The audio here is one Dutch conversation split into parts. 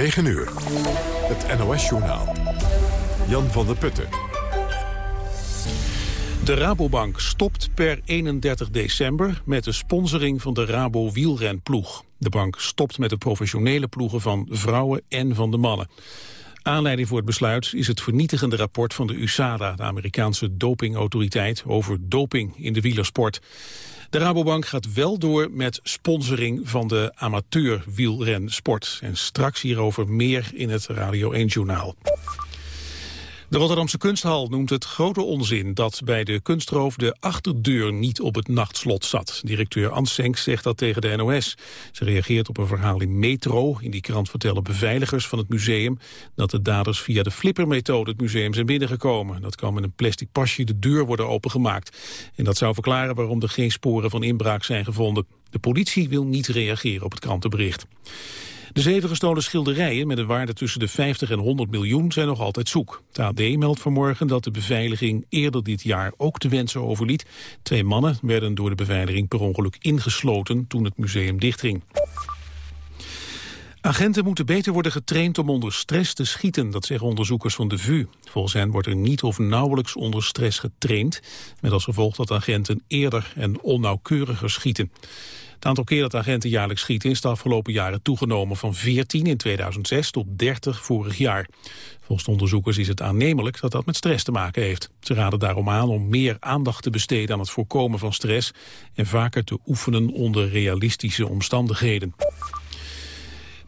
9 uur. Het NOS-journaal. Jan van der Putten. De Rabobank stopt per 31 december met de sponsoring van de Rabo wielrenploeg. De bank stopt met de professionele ploegen van vrouwen en van de mannen. Aanleiding voor het besluit is het vernietigende rapport van de USADA, de Amerikaanse dopingautoriteit, over doping in de wielersport. De Rabobank gaat wel door met sponsoring van de amateur wielrensport. En straks hierover meer in het Radio 1-journaal. De Rotterdamse kunsthal noemt het grote onzin dat bij de kunstroof de achterdeur niet op het nachtslot zat. Directeur Ansenk zegt dat tegen de NOS. Ze reageert op een verhaal in Metro. In die krant vertellen beveiligers van het museum dat de daders via de flippermethode het museum zijn binnengekomen. Dat kan met een plastic pasje de deur worden opengemaakt. En dat zou verklaren waarom er geen sporen van inbraak zijn gevonden. De politie wil niet reageren op het krantenbericht. De zeven gestolen schilderijen met een waarde tussen de 50 en 100 miljoen zijn nog altijd zoek. Het AD meldt vanmorgen dat de beveiliging eerder dit jaar ook de wensen overliet. Twee mannen werden door de beveiliging per ongeluk ingesloten toen het museum dichtging. Agenten moeten beter worden getraind om onder stress te schieten, dat zeggen onderzoekers van de VU. Volgens hen wordt er niet of nauwelijks onder stress getraind, met als gevolg dat agenten eerder en onnauwkeuriger schieten. Het aantal keer dat agenten jaarlijks schieten is de afgelopen jaren toegenomen van 14 in 2006 tot 30 vorig jaar. Volgens de onderzoekers is het aannemelijk dat dat met stress te maken heeft. Ze raden daarom aan om meer aandacht te besteden aan het voorkomen van stress en vaker te oefenen onder realistische omstandigheden.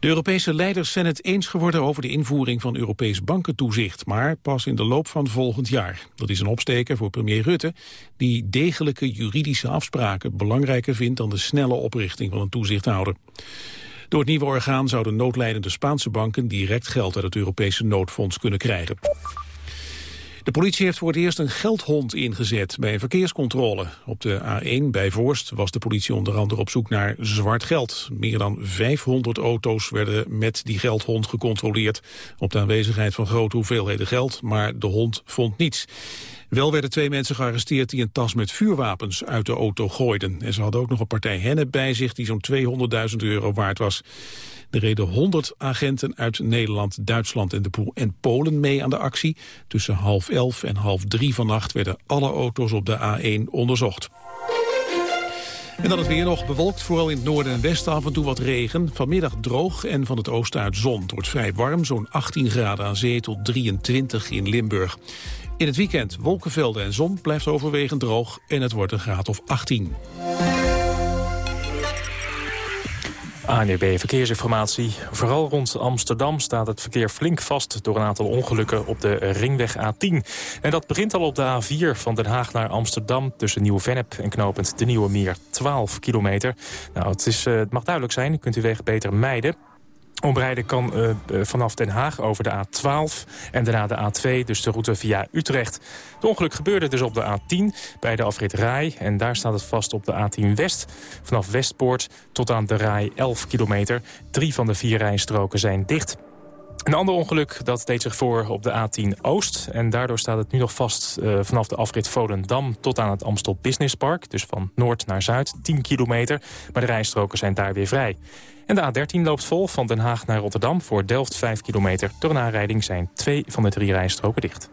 De Europese leiders zijn het eens geworden over de invoering van Europees bankentoezicht, maar pas in de loop van volgend jaar. Dat is een opsteker voor premier Rutte, die degelijke juridische afspraken belangrijker vindt dan de snelle oprichting van een toezichthouder. Door het nieuwe orgaan zouden noodlijdende Spaanse banken direct geld uit het Europese noodfonds kunnen krijgen. De politie heeft voor het eerst een geldhond ingezet bij een verkeerscontrole. Op de A1 bij Voorst was de politie onder andere op zoek naar zwart geld. Meer dan 500 auto's werden met die geldhond gecontroleerd... op de aanwezigheid van grote hoeveelheden geld, maar de hond vond niets. Wel werden twee mensen gearresteerd die een tas met vuurwapens uit de auto gooiden. En ze hadden ook nog een partij hennep bij zich die zo'n 200.000 euro waard was. Er reden 100 agenten uit Nederland, Duitsland en, Polen mee aan de actie. Tussen half elf en half drie vannacht werden alle auto's op de A1 onderzocht. En dan het weer nog bewolkt, vooral in het noorden en westen af en toe wat regen. Vanmiddag droog en van het oosten uit zon. Het wordt vrij warm, zo'n 18 graden aan zee tot 23 in Limburg. In het weekend wolkenvelden en zon blijft overwegend droog en het wordt een graad of 18. ANEB Verkeersinformatie. Vooral rond Amsterdam staat het verkeer flink vast... door een aantal ongelukken op de ringweg A10. En dat begint al op de A4 van Den Haag naar Amsterdam... tussen Nieuw-Vennep en knooppunt De Nieuwe Meer, 12 kilometer. Nou, het, is, het mag duidelijk zijn, u kunt uw weg beter mijden. Omrijden kan uh, vanaf Den Haag over de A12 en daarna de A2, dus de route via Utrecht. Het ongeluk gebeurde dus op de A10 bij de afrit Rai. En daar staat het vast op de A10 West. Vanaf Westpoort tot aan de Rai 11 kilometer. Drie van de vier rijstroken zijn dicht. Een ander ongeluk dat deed zich voor op de A10 Oost. En daardoor staat het nu nog vast uh, vanaf de afrit Volendam tot aan het Amstel Business Park. Dus van noord naar zuid, 10 kilometer. Maar de rijstroken zijn daar weer vrij. En de A13 loopt vol van Den Haag naar Rotterdam voor Delft 5 kilometer. Door aanrijding zijn twee van de drie rijstroken dicht.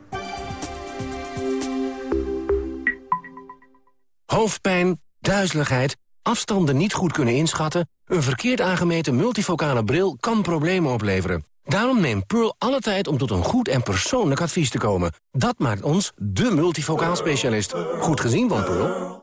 Hoofdpijn, duizeligheid, afstanden niet goed kunnen inschatten... een verkeerd aangemeten multifocale bril kan problemen opleveren. Daarom neemt Pearl alle tijd om tot een goed en persoonlijk advies te komen. Dat maakt ons de multifocaal specialist. Goed gezien van Pearl.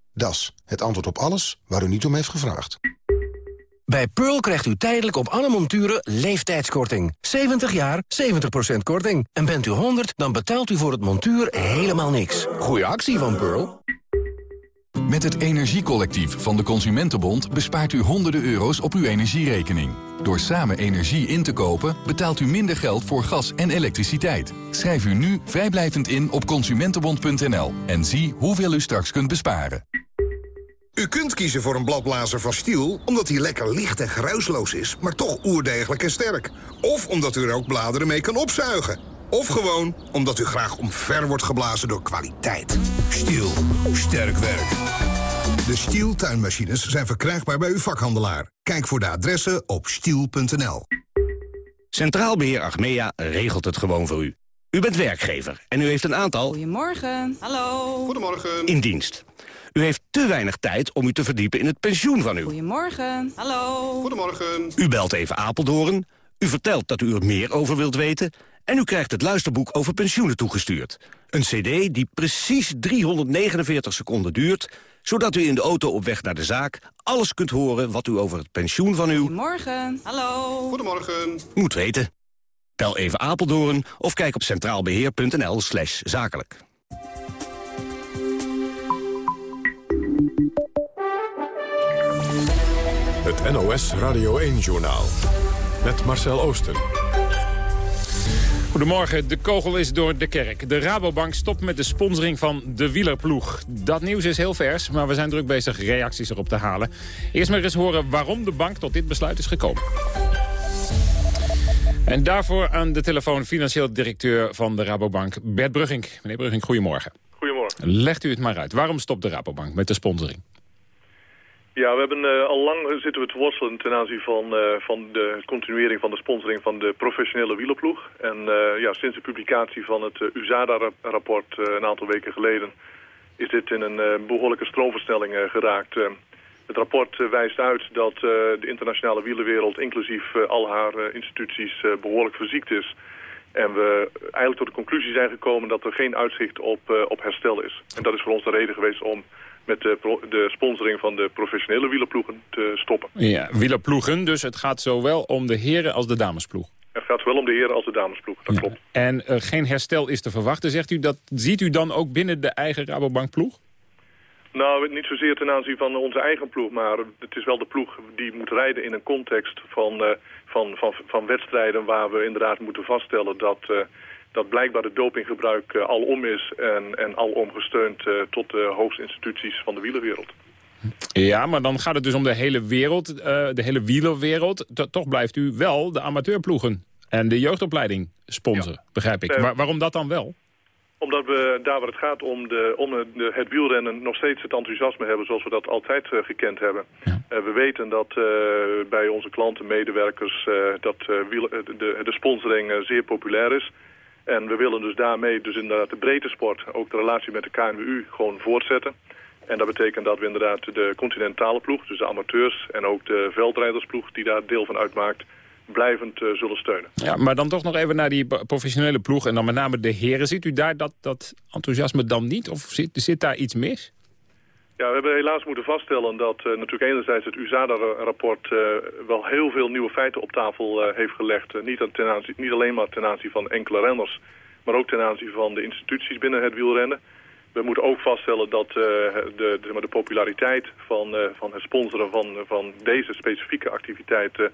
Das, het antwoord op alles waar u niet om heeft gevraagd. Bij Pearl krijgt u tijdelijk op alle monturen leeftijdskorting. 70 jaar, 70% korting. En bent u 100, dan betaalt u voor het montuur helemaal niks. Goeie actie van Pearl. Met het Energiecollectief van de Consumentenbond bespaart u honderden euro's op uw energierekening. Door samen energie in te kopen betaalt u minder geld voor gas en elektriciteit. Schrijf u nu vrijblijvend in op consumentenbond.nl en zie hoeveel u straks kunt besparen. U kunt kiezen voor een bladblazer van Stiel omdat hij lekker licht en geruisloos is, maar toch oerdegelijk en sterk. Of omdat u er ook bladeren mee kan opzuigen. Of gewoon omdat u graag omver wordt geblazen door kwaliteit. Stiel. Sterk werk. De Stiel tuinmachines zijn verkrijgbaar bij uw vakhandelaar. Kijk voor de adressen op stiel.nl. Centraal Beheer Achmea regelt het gewoon voor u. U bent werkgever en u heeft een aantal... Goedemorgen. Hallo. Goedemorgen. ...in dienst. U heeft te weinig tijd om u te verdiepen in het pensioen van u. Goedemorgen. Hallo. Goedemorgen. U belt even Apeldoorn. U vertelt dat u er meer over wilt weten... en u krijgt het luisterboek over pensioenen toegestuurd. Een cd die precies 349 seconden duurt... zodat u in de auto op weg naar de zaak alles kunt horen... wat u over het pensioen van uw... Goedemorgen. Hallo. Goedemorgen. Moet weten. Bel even Apeldoorn of kijk op centraalbeheer.nl slash zakelijk. Het NOS Radio 1-journaal. Met Marcel Oosten. Goedemorgen, de kogel is door de kerk. De Rabobank stopt met de sponsoring van de wielerploeg. Dat nieuws is heel vers, maar we zijn druk bezig reacties erop te halen. Eerst maar eens horen waarom de bank tot dit besluit is gekomen. En daarvoor aan de telefoon financieel directeur van de Rabobank, Bert Brugging. Meneer Brugging, goedemorgen. Goedemorgen. Legt u het maar uit. Waarom stopt de Rabobank met de sponsoring? Ja, we hebben uh, al lang zitten we te worstelen ten aanzien van, uh, van de continuering van de sponsoring van de professionele wielerploeg. En uh, ja, sinds de publicatie van het USADA-rapport een aantal weken geleden is dit in een behoorlijke stroomversnelling geraakt. het rapport wijst uit dat de internationale wielerwereld, inclusief al haar instituties, behoorlijk verziekt is. En we eigenlijk tot de conclusie zijn gekomen dat er geen uitzicht op, op herstel is. En dat is voor ons de reden geweest om met de, de, sponsoring van de professionele wielerploegen te stoppen. Ja, wielerploegen, dus het gaat zowel om de heren als de damesploeg. Het gaat zowel om de heren als de damesploeg, dat klopt. En uh, geen herstel is te verwachten, zegt u. Dat ziet u dan ook binnen de eigen Rabobankploeg? Nou, niet zozeer ten aanzien van onze eigen ploeg, maar het is wel de ploeg die moet rijden in een context van, uh, van, van, van wedstrijden waar we inderdaad moeten vaststellen dat... Uh, dat blijkbaar het dopinggebruik uh, al om is en, en al omgesteund uh, tot de hoogste instituties van de wielerwereld. Ja, maar dan gaat het dus om de hele wereld, de hele wielerwereld. toch blijft u wel de amateurploegen en de jeugdopleiding sponsoren, ja. begrijp ik. Waar, waarom dat dan wel? Omdat we daar waar het gaat om, de, om de, het wielrennen nog steeds het enthousiasme hebben zoals we dat altijd uh, gekend hebben. Ja. Uh, we weten dat uh, bij onze klanten, medewerkers, dat wiel, de, de sponsoring zeer populair is. En we willen dus daarmee dus inderdaad de breedte sport, ook de relatie met de KNWU, gewoon voortzetten. En dat betekent dat we inderdaad de continentale ploeg, dus de amateurs en ook de veldrijdersploeg die daar deel van uitmaakt, blijvend uh, zullen steunen. Ja, maar dan toch nog even naar die professionele ploeg en dan met name de heren. Ziet u daar dat, dat enthousiasme dan niet of zit, zit daar iets mis? Ja, we hebben helaas moeten vaststellen dat uh, natuurlijk enerzijds het USADA-rapport uh, wel heel veel nieuwe feiten op tafel uh, heeft gelegd. niet, ten aanzien, niet alleen maar ten aanzien van enkele renners, maar ook ten aanzien van de instituties binnen het wielrennen. We moeten ook vaststellen dat de, de, de, populariteit van, van het sponsoren van, van deze specifieke activiteiten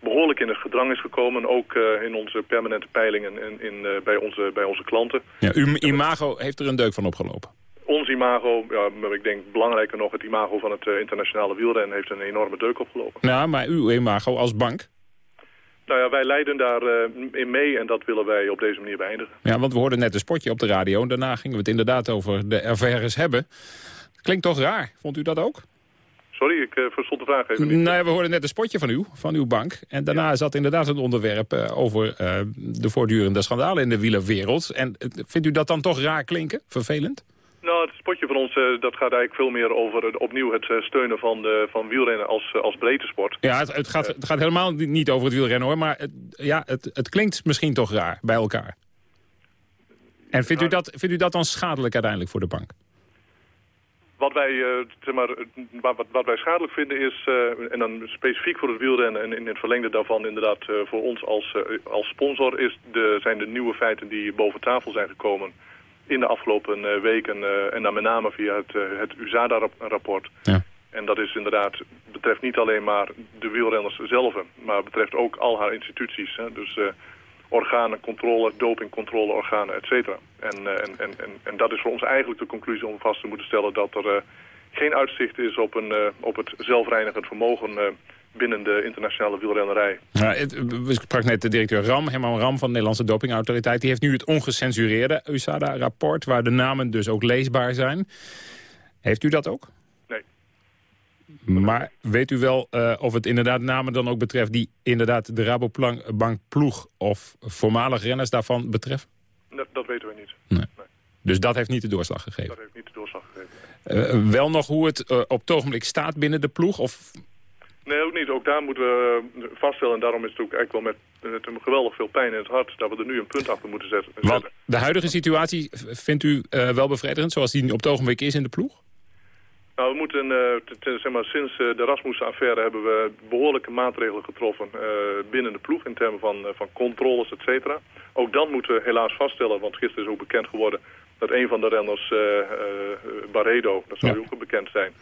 behoorlijk in het gedrang is gekomen. Ook in onze permanente peilingen in, in, bij, onze, bij onze klanten. Ja, uw imago heeft er een deuk van opgelopen ons imago, ja, maar ik denk belangrijker nog, het imago van het uh, internationale wielrennen heeft een enorme deuk opgelopen. Nou, maar uw imago als bank? Nou ja, wij leiden daarin in mee en dat willen wij op deze manier beëindigen. Ja, want we hoorden net een spotje op de radio en daarna gingen we het inderdaad over de RVR's hebben. Klinkt toch raar, vond u dat ook? Sorry, ik uh, verstond de vraag even niet. Nou ja, we hoorden net een spotje van u, van uw bank. En daarna ja. zat inderdaad een onderwerp uh, over uh, de voortdurende schandalen in de wielerwereld. En vindt u dat dan toch raar klinken? Vervelend? Nou, het spotje van ons uh, dat gaat eigenlijk veel meer over uh, opnieuw het uh, steunen van, de, van wielrennen als, als breedte sport. Ja, het, het, gaat, het gaat helemaal niet over het wielrennen hoor, maar het, ja, het, het klinkt misschien toch raar bij elkaar. En vindt, u dat, vindt u dat dan schadelijk uiteindelijk voor de bank? Wat wij, zeg maar, wat, wat, wij schadelijk vinden is, en dan specifiek voor het wielrennen en in het verlengde daarvan inderdaad voor ons als, als sponsor, is de, zijn de nieuwe feiten die boven tafel zijn gekomen in de afgelopen eh, weken eh, en dan met name via het, eh, het USADA-rapport. Ja. En dat is inderdaad, betreft niet alleen maar de wielrenners zelf, maar betreft ook al haar instituties. Hè? Dus eh, organen, controle, dopingcontrole, organen, et cetera. En, eh, en, en, en, en dat is voor ons eigenlijk de conclusie om vast te moeten stellen dat er eh, geen uitzicht is op, een, eh, op het zelfreinigend vermogen binnen de internationale wielrennerij. Ja, we sprak net de directeur Ram, Herman Ram van de Nederlandse Dopingautoriteit. Die heeft nu het ongecensureerde USADA-rapport... waar de namen dus ook leesbaar zijn. Heeft u dat ook? Nee. Maar weet u wel eh, of het inderdaad namen dan ook betreft... die inderdaad de Rabobank ploeg of voormalig renners daarvan betreffen? Dat, dat weten we niet. Dus dat heeft niet de doorslag gegeven? Dat heeft niet de doorslag gegeven. Eh, wel nog hoe het eh, op het ogenblik staat binnen de ploeg? Of Nee, ook niet. Ook daar moeten we vaststellen. En daarom is het ook eigenlijk wel met, met een geweldig veel pijn in het hart... dat we er nu een punt achter moeten zetten. Want de huidige situatie vindt u wel bevredigend... zoals die op het ogenblik is in de ploeg? Nou, we moeten, eh, zeg maar, sinds eh, de Rasmussen-affaire hebben we behoorlijke maatregelen getroffen eh, binnen de ploeg in termen van, van controles, et cetera. Ook dan moeten we helaas vaststellen, want gisteren is ook bekend geworden dat een van de renners, Barredo, dat zou Ja. ook bekend zijn,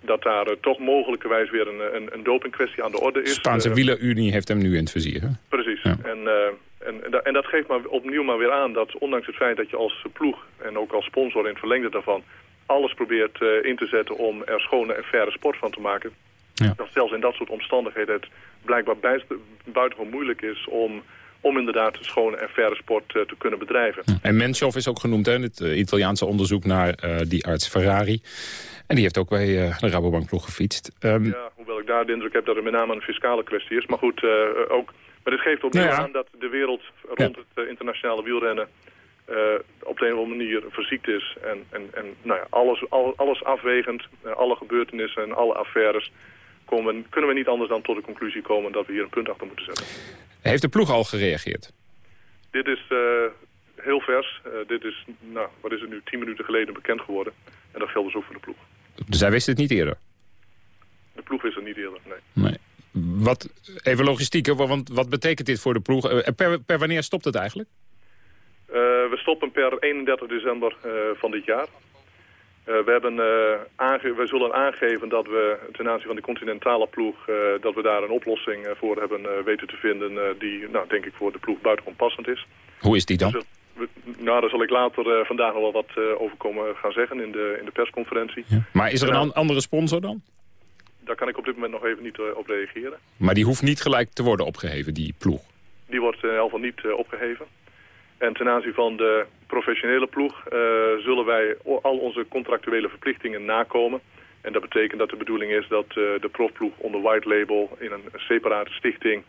dat daar toch mogelijkerwijs weer een, een, een dopingkwestie aan de orde is. Spaanse Eh, wielerunie heeft hem nu in het vizier. Hè? Precies. En, en, en dat geeft maar opnieuw maar weer aan dat ondanks het feit dat je als ploeg en ook als sponsor in het verlengde daarvan alles probeert eh, in te zetten om er schone en faire sport van te maken. Dat zelfs in dat soort omstandigheden het blijkbaar buitengewoon moeilijk is om, om inderdaad schone en faire sport eh, te kunnen bedrijven. En Menschov is ook genoemd, hè, het eh, Italiaanse onderzoek naar die arts Ferrari. En die heeft ook bij de Rabobankploeg gefietst. Ehm, Ja, hoewel ik daar de indruk heb dat het met name een fiscale kwestie is. Maar goed, ook, maar dit geeft opnieuw Nou ja. aan dat de wereld rond het internationale wielrennen eh, op de een of andere manier verziekt is. En, en, en nou ja, alles, al- alles afwegend, eh, alle gebeurtenissen en alle affaires... Komen, kunnen we niet anders dan tot de conclusie komen dat we hier een punt achter moeten zetten. heeft de ploeg al gereageerd? Dit is eh, heel vers. Dit is, nou, wat is het nu, tien minuten geleden bekend geworden. En dat geldt dus ook voor de ploeg. Dus hij wist het niet eerder? De ploeg is er niet eerder, nee. Nee. Wat, even logistiek, want wat betekent dit voor de ploeg? Per, per wanneer stopt het eigenlijk? Eh, we stoppen per 31 december eh, van dit jaar. Eh, we, hebben, we zullen aangeven dat we ten aanzien van de continentale ploeg... dat we daar een oplossing voor hebben weten te vinden... die, nou, denk ik, voor de ploeg buitengewoon passend is. Hoe is die dan? Dus, nou, daar zal ik later vandaag nog wel wat over komen gaan zeggen in de, in de persconferentie. Maar is er een andere sponsor dan? Daar kan ik op dit moment nog even niet op reageren. Maar die hoeft niet gelijk te worden opgeheven, die ploeg. Die wordt in geval niet eh, opgeheven. En ten aanzien van de professionele ploeg eh, zullen wij al onze contractuele verplichtingen nakomen. En dat betekent dat de bedoeling is dat eh, de profploeg onder white label in een separate stichting...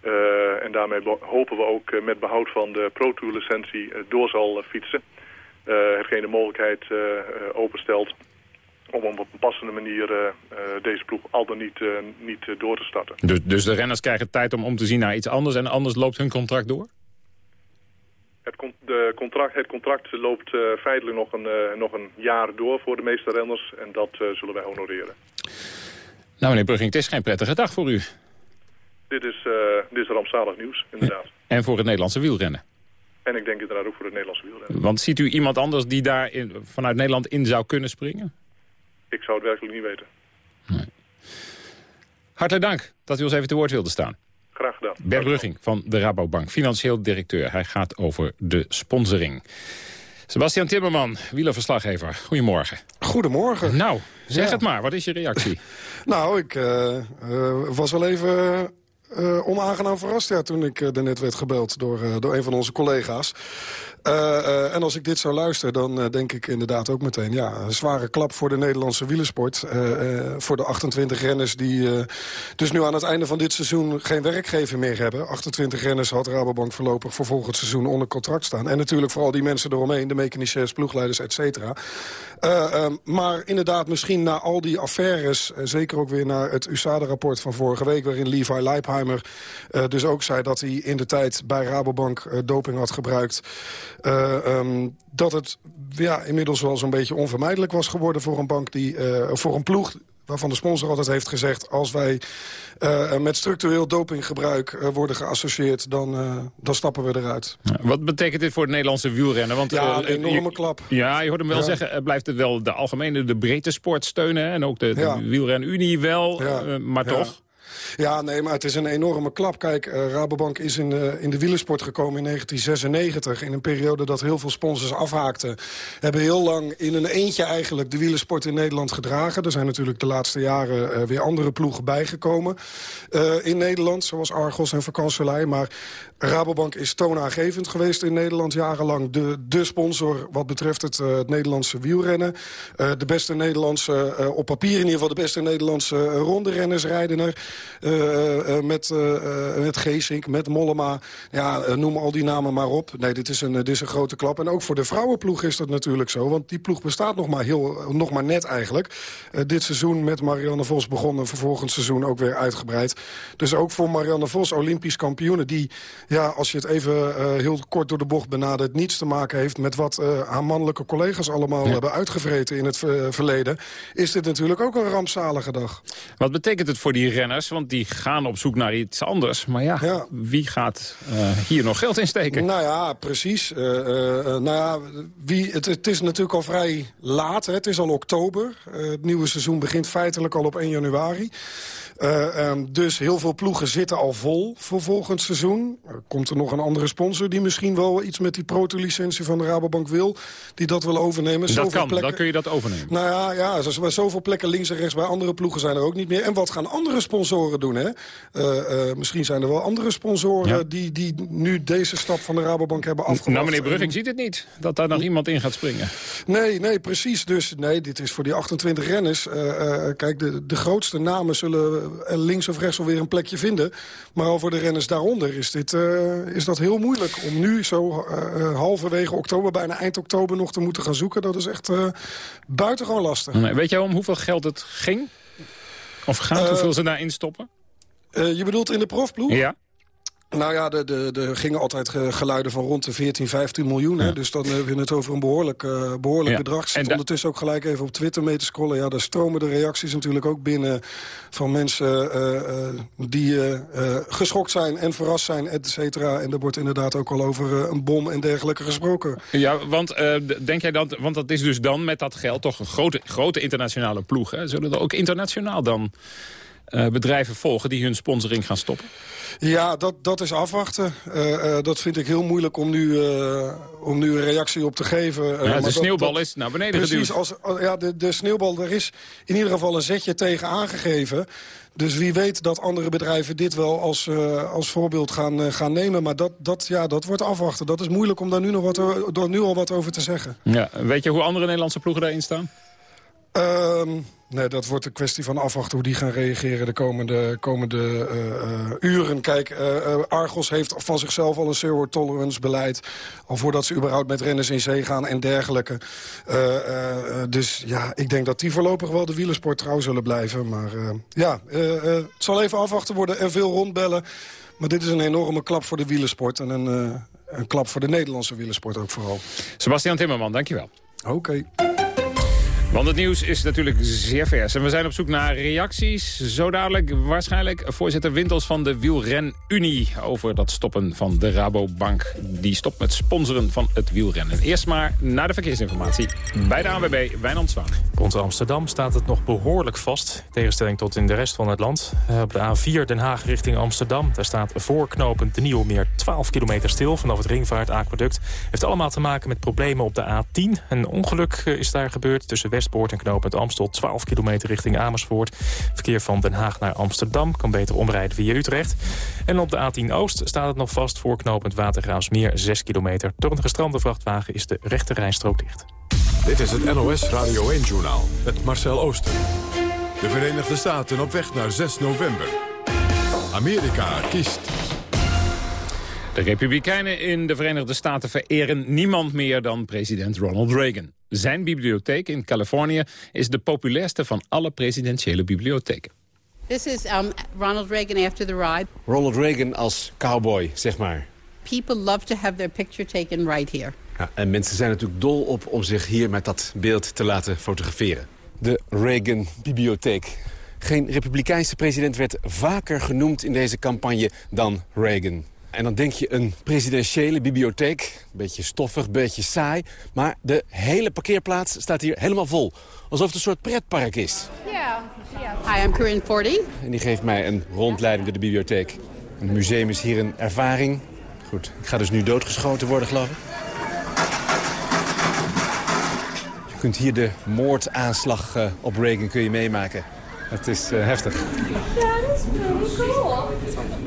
eh, en daarmee hopen we ook met behoud van de Pro Tour licentie door zal fietsen. Hetgeen de mogelijkheid openstelt om op een passende manier deze ploeg al dan niet, niet door te starten. Dus, dus de renners krijgen tijd om om te zien naar iets anders... en anders loopt hun contract door? De contract, het contract loopt eh, feitelijk nog een, eh, nog een jaar door voor de meeste renners. En dat eh, zullen wij honoreren. Nou, meneer Brugging, het is geen prettige dag voor u. Dit is, eh, dit is rampzalig nieuws, inderdaad. En voor het Nederlandse wielrennen. En ik denk inderdaad ook voor het Nederlandse wielrennen. Want ziet u iemand anders die daar in, vanuit Nederland in zou kunnen springen? Ik zou het werkelijk niet weten. Hartelijk dank dat u ons even te woord wilde staan. Graag gedaan. Bert Brugging van de Rabobank, financieel directeur. Hij gaat over de sponsoring. Sebastian Timmerman, wielerverslaggever. Goedemorgen. Goedemorgen. Nou, zeg Ja. het maar. Wat is je reactie? Nou, ik eh, eh, was wel even eh, onaangenaam verrast ja, toen ik uh, net werd gebeld door, uh, door een van onze collega's. Uh, en als ik dit zou luisteren, dan uh, denk ik inderdaad ook meteen... ja, een zware klap voor de Nederlandse wielersport. Voor de 28 renners die dus nu aan het einde van dit seizoen... geen werkgever meer hebben. 28 renners had Rabobank voorlopig voor volgend seizoen onder contract staan. En natuurlijk vooral die mensen eromheen, de mechaniciërs, ploegleiders, et cetera. maar inderdaad, misschien na al die affaires... zeker ook weer naar het USADA-rapport van vorige week... waarin Levi Leipheimer dus ook zei dat hij in de tijd bij Rabobank doping had gebruikt... Uh, um, dat het ja, inmiddels wel zo'n beetje onvermijdelijk was geworden voor een bank die, uh, voor een ploeg waarvan de sponsor altijd heeft gezegd... als wij uh, met structureel dopinggebruik uh, worden geassocieerd... Dan, uh, dan stappen we eruit. Wat betekent dit voor het Nederlandse wielrennen? Want, ja, een enorme je, klap. Ja, je hoort hem wel ja. zeggen, blijft het wel de algemene, de breedte sport steunen... en ook de, de Ja. wielrenunie wel, maar toch... Ja, nee, maar het is een enorme klap. Kijk, eh, Rabobank is in, eh, in de wielersport gekomen in 1996... in een periode dat heel veel sponsors afhaakten. Hebben heel lang in een eentje eigenlijk de wielersport in Nederland gedragen. Er zijn natuurlijk de laatste jaren eh, weer andere ploegen bijgekomen eh, in Nederland... zoals Argos en Vakansolei. Maar Rabobank is toonaangevend geweest in Nederland jarenlang. De, de sponsor wat betreft het, het Nederlandse wielrennen. De beste Nederlandse, op papier in ieder geval... de beste Nederlandse ronderenners rijden er. Uh, uh, met, uh, met Geesink, met Mollema. Ja, noem al die namen maar op. Nee, dit is, een, dit is een grote klap. En ook voor de vrouwenploeg is dat natuurlijk zo. Want die ploeg bestaat nog maar, heel, nog maar net eigenlijk. Dit seizoen met Marianne Vos begonnen. Vervolgens seizoen ook weer uitgebreid. Dus ook voor Marianne Vos, Olympisch kampioene... die, ja, als je het even heel kort door de bocht benadert... niets te maken heeft met wat haar mannelijke collega's allemaal ja. hebben uitgevreten in het verleden... is dit natuurlijk ook een rampzalige dag. Wat betekent het voor die renners? Want die gaan op zoek naar iets anders. Maar ja, ja. wie gaat uh, hier nog geld in steken? Nou ja, precies. Uh, uh, nou ja, wie, het, het, is natuurlijk al vrij laat. Hè. Het is al oktober. het nieuwe seizoen begint feitelijk al op 1 januari. Uh, um, dus heel veel ploegen zitten al vol voor volgend seizoen. Uh, komt er nog een andere sponsor die misschien wel iets met die protolicentie van de Rabobank wil. Die dat wil overnemen. Dat kan, plekken... dan kun je dat overnemen. Nou ja, ja zo, zoveel plekken links en rechts bij andere ploegen zijn er ook niet meer. En wat gaan andere sponsoren doen? Hè? Uh, misschien zijn er wel andere sponsoren ja. die, die nu deze stap van de Rabobank hebben afgewacht. Nou meneer ik zie het niet. Dat daar nog iemand in gaat springen. Nee, nee, precies. Dus nee, dit is voor die 28 renners. kijk, de, de grootste namen zullen links of rechts alweer een plekje vinden. Maar al voor de renners daaronder is, dit, uh, is dat heel moeilijk. Om nu zo uh, halverwege oktober, bijna eind oktober nog te moeten gaan zoeken. Dat is echt buitengewoon lastig. Nee, weet je om hoeveel geld het ging? Of gaat, hoeveel ze daarin stoppen? je bedoelt in de profploeg? Ja. Nou ja, er de, de, de gingen altijd geluiden van rond de 14, 15 miljoen. Hè? Dus dan heb je het over een behoorlijk, uh, behoorlijk ja. bedrag. Zit ondertussen ook gelijk even op Twitter mee te scrollen. Ja, daar stromen de reacties natuurlijk ook binnen van mensen uh, uh, die geschokt zijn en verrast zijn, et cetera. En er wordt inderdaad ook al over een bom en dergelijke gesproken. Ja, want denk jij dat, want dat is dus dan met dat geld toch een grote, grote internationale ploeg. Hè? Zullen er ook internationaal dan bedrijven volgen die hun sponsoring gaan stoppen? Ja, dat, dat is afwachten. Uh, uh, dat vind ik heel moeilijk om nu, uh, om nu een reactie op te geven. ja, de sneeuwbal dat, is naar beneden Precies, als, ja, de, de sneeuwbal, er is in ieder geval een zetje tegen aangegeven. Dus wie weet dat andere bedrijven dit wel als, als voorbeeld gaan, gaan nemen. Maar dat, dat, ja, dat wordt afwachten. Dat is moeilijk om daar nu, nog wat, daar nu al wat over te zeggen. Ja, weet je hoe andere Nederlandse ploegen daarin staan? Um, nee, dat wordt een kwestie van afwachten hoe die gaan reageren de komende, komende uh, uh, uren. Kijk, uh, Argos heeft van zichzelf al een zero tolerance beleid. Al voordat ze überhaupt met renners in zee gaan en dergelijke. dus ja, ik denk dat die voorlopig wel de wielersport trouw zullen blijven. Maar ja, het zal even afwachten worden en veel rondbellen. Maar dit is een enorme klap voor de wielersport. En een, een klap voor de Nederlandse wielersport ook vooral. Sebastian Timmerman, dankjewel. Oké. Okay. Want het nieuws is natuurlijk zeer vers. En we zijn op zoek naar reacties. Zo dadelijk waarschijnlijk voorzitter Wintels van de Wielren-Unie... over dat stoppen van de Rabobank. Die stopt met sponsoren van het wielrennen. Eerst maar naar de verkeersinformatie bij de ANWB Wijnand Zwaan. Rond Amsterdam staat het nog behoorlijk vast. In tegenstelling tot in de rest van het land. Op de A4 Den Haag richting Amsterdam. Daar staat voorknopend de Nieuwmeer 12 kilometer stil... vanaf het Ringvaart-aquaduct. Heeft allemaal te maken met problemen op de A10. Een ongeluk is daar gebeurd tussen Westpoort en knooppunt Amstel. 12 kilometer richting Amersfoort. Verkeer van Den Haag naar Amsterdam kan beter omrijden via Utrecht. En op de A10 Oost staat het nog vast voor knooppunt Watergraafsmeer 6 kilometer. Door een gestrande vrachtwagen is de rechte rijstrook dicht. Dit is het NOS Radio 1-journaal met Marcel Ooster. De Verenigde Staten op weg naar 6 november. Amerika kiest de Republikeinen in de Verenigde Staten vereren niemand meer dan president Ronald Reagan. Zijn bibliotheek in Californië is de populairste van alle presidentiële bibliotheken. This is um, Ronald Reagan after the ride. Ronald Reagan als cowboy, zeg maar. People love to have their picture taken right here. Ja, en mensen zijn natuurlijk dol op om zich hier met dat beeld te laten fotograferen. De Reagan-bibliotheek. Geen republikeinse president werd vaker genoemd in deze campagne dan Reagan. En dan denk je een presidentiële bibliotheek. Een beetje stoffig, een beetje saai. Maar de hele parkeerplaats staat hier helemaal vol. Alsof het een soort pretpark is. Hi, I'm Corinne Forty. En die geeft mij een rondleiding door de bibliotheek. Een museum is hier een ervaring. Goed, ik ga dus nu doodgeschoten worden, geloof ik. Je kunt hier de moordaanslag uh, op Reagan kun je meemaken. Het is uh, heftig.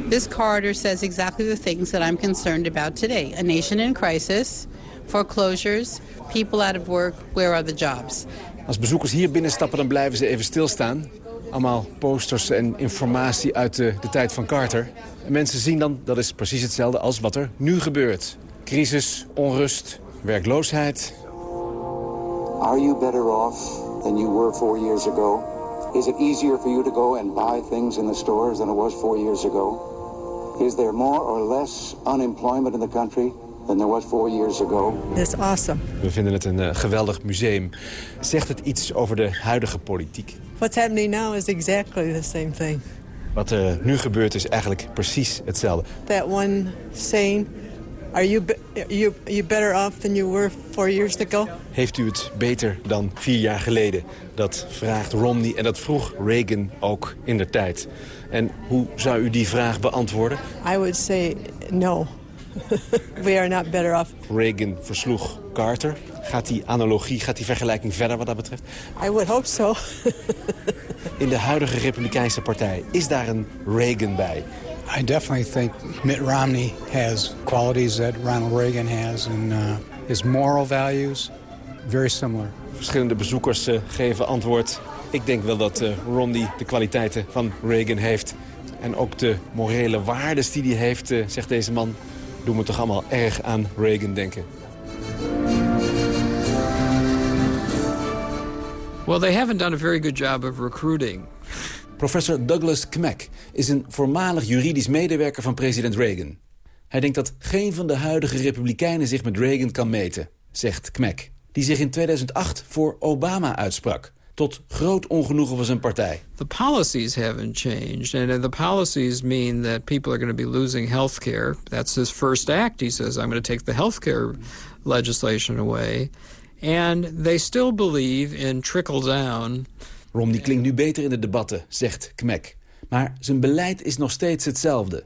This corridor says exactly the things that I'm concerned about today. A nation in crisis, foreclosures, people out of work, where are the jobs? Als bezoekers hier binnenstappen, dan blijven ze even stilstaan. Allemaal posters en informatie uit de, de tijd van Carter. En mensen zien dan, dat is precies hetzelfde als wat er nu gebeurt. Crisis, onrust, werkloosheid. Are you better off than you were four years ago? Is it easier for you to go and buy things in the stores than it was four years ago? Is there more or less unemployment in the country than there was four years ago? It's awesome. We vinden het een uh, geweldig museum. Zegt het iets over de huidige politiek? What's happening now is exactly the same thing. Wat er nu gebeurt is eigenlijk precies hetzelfde. That one saying, are you, you, you better off than you were four years ago? Heeft u het beter dan vier jaar geleden? Dat vraagt Romney en dat vroeg Reagan ook in de tijd. En hoe zou u die vraag beantwoorden? I would say no. We are not better off. Reagan versloeg Carter. Gaat die analogie, gaat die vergelijking verder wat dat betreft? I would hope so. In de huidige Republikeinse partij, is daar een Reagan bij? I definitely think Mitt Romney has qualities that Ronald Reagan has. And uh, his moral values, very similar. Verschillende bezoekers uh, geven antwoord. Ik denk wel dat uh, Romney de kwaliteiten van Reagan heeft. En ook de morele waardes die hij heeft, uh, zegt deze man... doen me toch allemaal erg aan Reagan denken. Well, they haven't done a very good job of recruiting. Professor Douglas Kmek is een voormalig juridisch medewerker van president Reagan. Hij denkt dat geen van de huidige republikeinen zich met Reagan kan meten, zegt Kmek. Die zich in 2008 voor Obama uitsprak tot groot ongenoegen van zijn partij. The policies haven't changed. And the policies mean that people are going to be losing health care. That's his first act. He says, I'm going to take the health care legislation away. And they still believe in trickle-down. Romney klinkt nu beter in de debatten, zegt Kmek. Maar zijn beleid is nog steeds hetzelfde.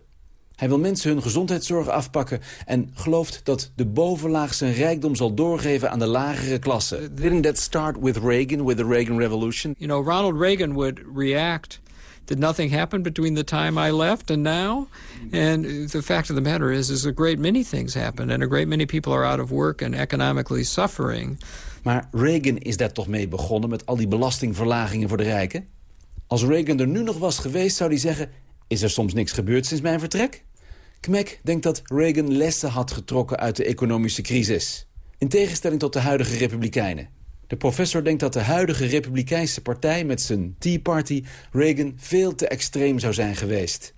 Hij wil mensen hun gezondheidszorg afpakken en gelooft dat de bovenlaag zijn rijkdom zal doorgeven aan de lagere klasse. Didn't that start with Reagan, with the Reagan Revolution? You know, Ronald Reagan would react. Did nothing happen between the time I left and now? And the fact of the matter is, is a great many things happened. And a great many people are out of work and economically suffering. Maar Reagan is daar toch mee begonnen met al die belastingverlagingen voor de rijken? Als Reagan er nu nog was geweest, zou hij zeggen... is er soms niks gebeurd sinds mijn vertrek? Kmek denkt dat Reagan lessen had getrokken uit de economische crisis. In tegenstelling tot de huidige republikeinen. De professor denkt dat de huidige republikeinse partij met zijn Tea Party... Reagan veel te extreem zou zijn geweest.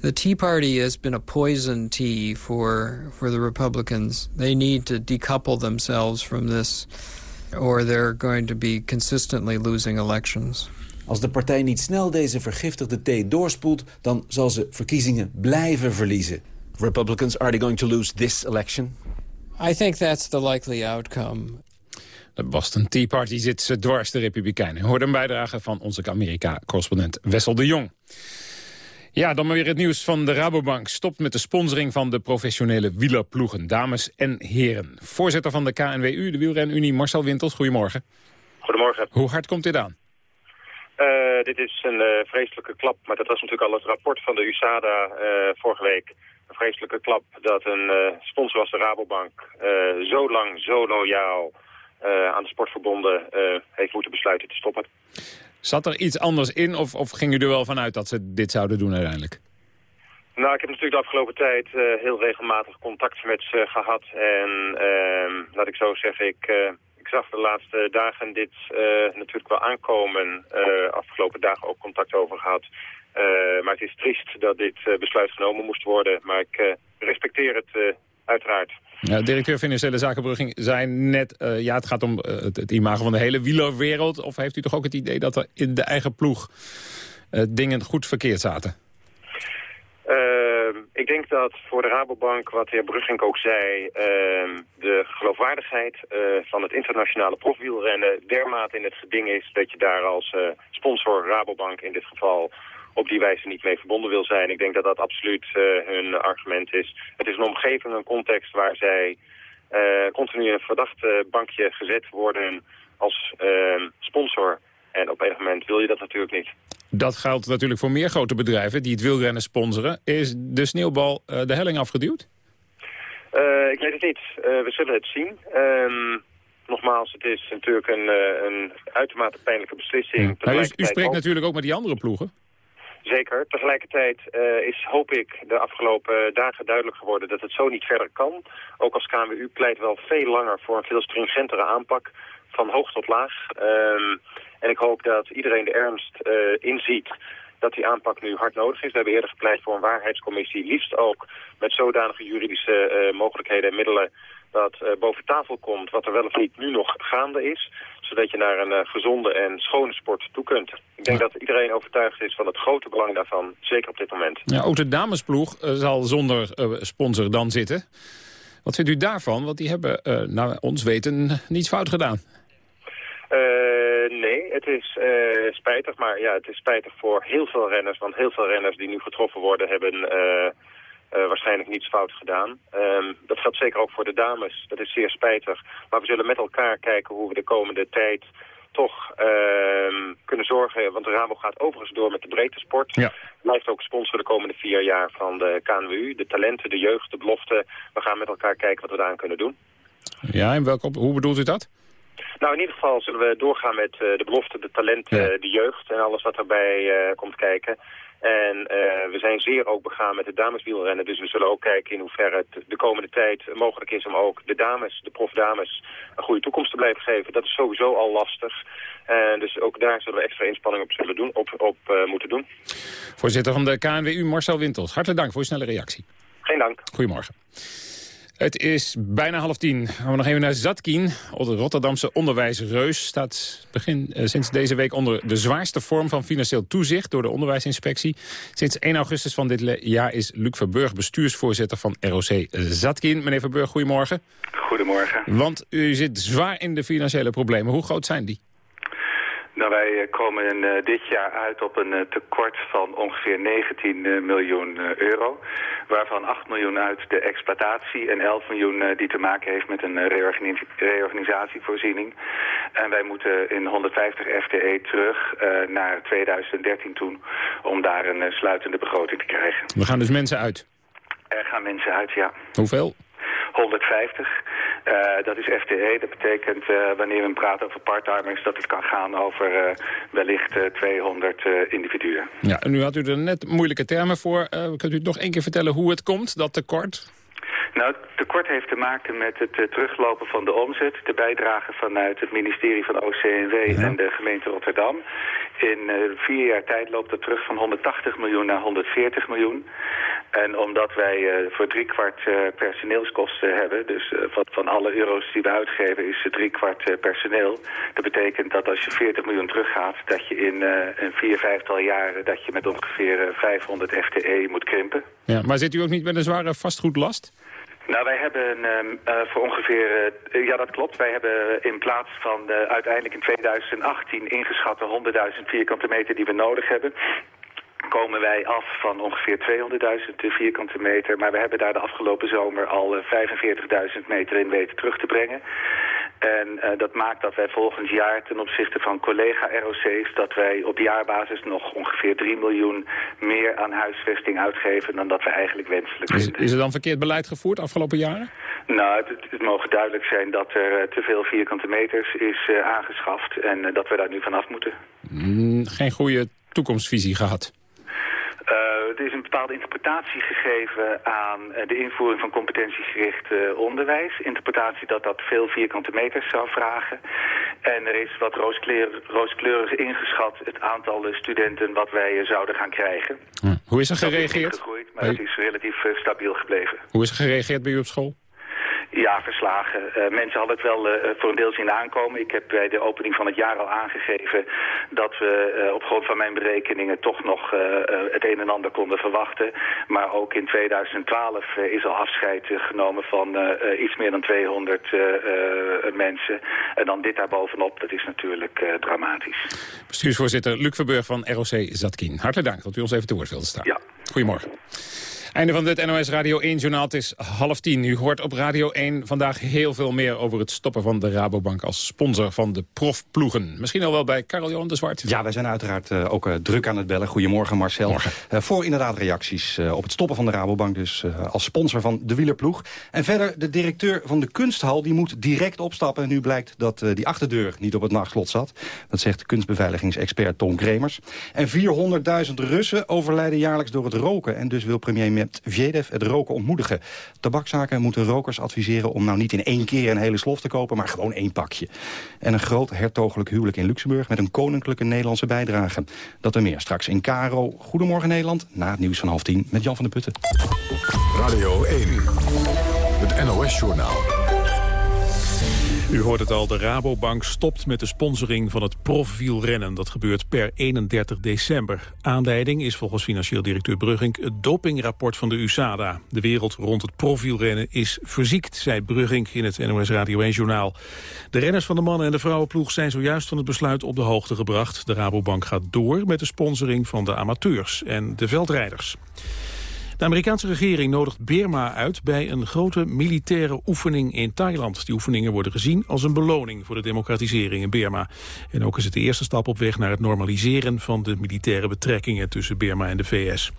The Tea Party has been a poison tea for, for the Republicans. They need to decouple themselves from this... or they're going to be consistently losing elections. Als de partij niet snel deze vergiftigde thee doorspoelt... dan zal ze verkiezingen blijven verliezen. Republicans, are they going to lose this election? I think that's the likely outcome. De Boston Tea Party zit ze dwars, de Republikeinen. Hoort een bijdrage van onze Amerika-correspondent Wessel de Jong. Ja, dan maar weer het nieuws van de Rabobank. Stopt met de sponsoring van de professionele wielerploegen, dames en heren. Voorzitter van de KNWU, de wielrenunie, Marcel Wintels, goedemorgen. Goedemorgen. Hoe hard komt dit aan? Uh, dit is een uh, vreselijke klap, maar dat was natuurlijk al het rapport van de USADA uh, vorige week. Een vreselijke klap dat een sponsor als de Rabobank zo lang, zo loyaal aan de sportverbonden heeft moeten besluiten te stoppen. Zat er iets anders in of, of ging u er wel vanuit dat ze dit zouden doen uiteindelijk? Nou, ik heb natuurlijk de afgelopen tijd heel regelmatig contact met ze gehad. En ehm, laat ik zo zeggen, ik zag de laatste dagen dit uh, natuurlijk wel aankomen. Afgelopen dagen ook contact over gehad. Maar het is triest dat dit besluit genomen moest worden. Maar ik respecteer het uiteraard. Ja, directeur Financiële Zakenbrugging zei net... Uh, ja, het gaat om uh, het, imago van de hele wielerwereld. Of heeft u toch ook het idee dat er in de eigen ploeg uh, dingen goed verkeerd zaten? Ik denk dat voor de Rabobank, wat de heer Brugging ook zei... De geloofwaardigheid van het internationale profwielrennen... dermate in het geding is dat je daar als sponsor Rabobank in dit geval op die wijze niet mee verbonden wil zijn. Ik denk dat dat absoluut uh, hun argument is. Het is een omgeving, een context waar zij uh, continu in een verdacht bankje gezet worden als uh, sponsor. En op een moment wil je dat natuurlijk niet. Dat geldt natuurlijk voor meer grote bedrijven die het wielrennen sponsoren. Is de sneeuwbal de helling afgeduwd? ik weet het niet. we zullen het zien. Um, nogmaals, het is natuurlijk een, een uitermate pijnlijke beslissing. U, u spreekt ook... natuurlijk ook met die andere ploegen. Zeker. Tegelijkertijd uh, is, hoop ik, de afgelopen dagen duidelijk geworden dat het zo niet verder kan. Ook als KMU pleit wel veel langer voor een veel stringentere aanpak van hoog tot laag. Um, en ik hoop dat iedereen de ernst uh, inziet dat die aanpak nu hard nodig is. We hebben eerder gepleit voor een waarheidscommissie, liefst ook met zodanige juridische uh, mogelijkheden en middelen dat uh, boven tafel komt wat er wel of niet nu nog gaande is. Zodat je naar een uh, gezonde en schone sport toe kunt. Ik denk dat iedereen overtuigd is van het grote belang daarvan, zeker op dit moment. Ja, ook de damesploeg uh, zal zonder sponsor dan zitten. Wat vindt u daarvan? Want die hebben, naar ons weten, niets fout gedaan. nee, het is spijtig, maar ja, het is spijtig voor heel veel renners. Want heel veel renners die nu getroffen worden hebben uh, waarschijnlijk niets fout gedaan. Um, dat geldt zeker ook voor de dames. Dat is zeer spijtig. Maar we zullen met elkaar kijken hoe we de komende tijd toch uh, kunnen zorgen. Want de Rabo gaat overigens door met de breedte sport. Ja. Blijft ook sponsor de komende vier jaar van de KNWU. De talenten, de jeugd, de beloften. We gaan met elkaar kijken wat we daaraan kunnen doen. Ja, en welke, hoe bedoelt u dat? Nou, in ieder geval zullen we doorgaan met uh, de beloften, de talenten, ja. de jeugd en alles wat erbij uh, komt kijken. En uh, we zijn zeer ook begaan met het dameswielrennen. Dus we zullen ook kijken in hoeverre het de komende tijd mogelijk is om ook de dames, de profdames, een goede toekomst te blijven geven. Dat is sowieso al lastig. En dus ook daar zullen we extra inspanning op, zullen doen, op, op uh, moeten doen. Voorzitter van de KNWU, Marcel Wintels. Hartelijk dank voor uw snelle reactie. Geen dank. Goedemorgen. Het is bijna half tien. Gaan we nog even naar Zatkin. De Rotterdamse onderwijsreus staat begin, uh, sinds deze week onder de zwaarste vorm van financieel toezicht door de onderwijsinspectie. Sinds 1 augustus van dit jaar is Luc Verburg bestuursvoorzitter van ROC Zatkin. Meneer Verburg, goedemorgen. Goedemorgen. Want u zit zwaar in de financiële problemen. Hoe groot zijn die? Nou, wij komen uh, dit jaar uit op een uh, tekort van ongeveer 19 uh, miljoen euro. Waarvan 8 miljoen uit de exploitatie en 11 miljoen die te maken heeft met een reorganis reorganisatievoorziening. En wij moeten in 150 FTE terug naar 2013 toe om daar een sluitende begroting te krijgen. We gaan dus mensen uit? Er gaan mensen uit, ja. Hoeveel? 150. Uh, dat is FTE. Dat betekent uh, wanneer we praten over parttimers dat het kan gaan over uh, wellicht 200 individuen. Ja, en nu had u er net moeilijke termen voor. kunt u nog één keer vertellen hoe het komt, dat tekort? Nou, het tekort heeft te maken met het uh, teruglopen van de omzet. De bijdrage vanuit het ministerie van OCNW ja. en de gemeente Rotterdam. In uh, vier jaar tijd loopt het terug van 180 miljoen naar 140 miljoen. En omdat wij uh, voor driekwart personeelskosten hebben... dus van, van alle euro's die we uitgeven is driekwart personeel... dat betekent dat als je 40 miljoen teruggaat... dat je in een vier, vijftal jaren dat je met ongeveer 500 FTE moet krimpen. Ja, maar zit u ook niet met een zware vastgoedlast? Nou, wij hebben uh, voor ongeveer, uh, ja dat klopt, wij hebben in plaats van uh, uiteindelijk in 2018 ingeschatte 100.000 vierkante meter die we nodig hebben, komen wij af van ongeveer 200.000 vierkante meter. Maar we hebben daar de afgelopen zomer al 45.000 meter in weten terug te brengen. En uh, dat maakt dat wij volgend jaar ten opzichte van collega-ROC's... dat wij op jaarbasis nog ongeveer 3 miljoen meer aan huisvesting uitgeven... dan dat we eigenlijk wenselijk is, vinden. Is er dan verkeerd beleid gevoerd afgelopen jaren? Nou, het, het, mogen duidelijk zijn dat er uh, te veel vierkante meters is uh, aangeschaft... en dat we daar nu vanaf moeten. Mm, geen goede toekomstvisie gehad? Uh, er is een bepaalde interpretatie gegeven aan uh, de invoering van competentiegericht uh, onderwijs. Interpretatie dat dat veel vierkante meters zou vragen. En er is wat rooskleurig, rooskleurig ingeschat het aantal studenten wat wij zouden gaan krijgen. Hm. Hoe is er gereageerd? Dat is gegroeid, maar het is relatief stabiel gebleven. Hoe is er gereageerd bij u op school? Ja, verslagen. Uh, mensen hadden het wel uh, voor een deel zien aankomen. Ik heb bij de opening van het jaar al aangegeven dat we uh, op grond van mijn berekeningen toch nog het een en ander konden verwachten. Maar ook in 2012 is al afscheid genomen van iets meer dan 200 mensen. En dan dit daar bovenop, dat is natuurlijk dramatisch. Bestuursvoorzitter Luc Verburg van ROC Zatkin. Hartelijk dank dat u ons even te woord wilde staan. Ja. Goedemorgen. Einde van dit NOS Radio 1-journaal. Het is half tien. U hoort op Radio 1 vandaag heel veel meer over het stoppen van de Rabobank... als sponsor van de profploegen. Misschien al wel bij Karel-Johan de Zwart. Ja, wij zijn uiteraard uh, ook uh, druk aan het bellen. Goedemorgen Marcel. Morgen. Uh, voor inderdaad reacties op het stoppen van de Rabobank. Dus als sponsor van de wielerploeg. En verder de directeur van de kunsthal. Die moet direct opstappen. Nu blijkt dat die achterdeur niet op het nachtslot zat. Dat zegt kunstbeveiligingsexpert Tom Kremers. En 400.000 Russen overlijden jaarlijks door het roken. En dus wil premier Medvedev het roken ontmoedigen. Tabakzaken moeten rokers adviseren om nou niet in één keer een hele slof te kopen, maar gewoon één pakje. En een groot hertogelijk huwelijk in Luxemburg met een koninklijke Nederlandse bijdrage. Dat er meer straks in Caro. Goedemorgen Nederland, na het nieuws van half tien met Jan van der Putten. Radio 1, het NOS-journaal. U hoort het al, de Rabobank stopt met de sponsoring van het profwielrennen. Dat gebeurt per 31 december. Aanleiding is volgens financieel directeur Brugging het dopingrapport van de USADA. De wereld rond het profwielrennen is verziekt, zei Brugging in het NOS Radio 1-journaal. De renners van de mannen- en de vrouwenploeg zijn zojuist van het besluit op de hoogte gebracht. De Rabobank gaat door met de sponsoring van de amateurs en de veldrijders. De Amerikaanse regering nodigt Birma uit bij een grote militaire oefening in Thailand. Die oefeningen worden gezien als een beloning voor de democratisering in Birma. En ook is het de eerste stap op weg naar het normaliseren van de militaire betrekkingen tussen Birma en de VS.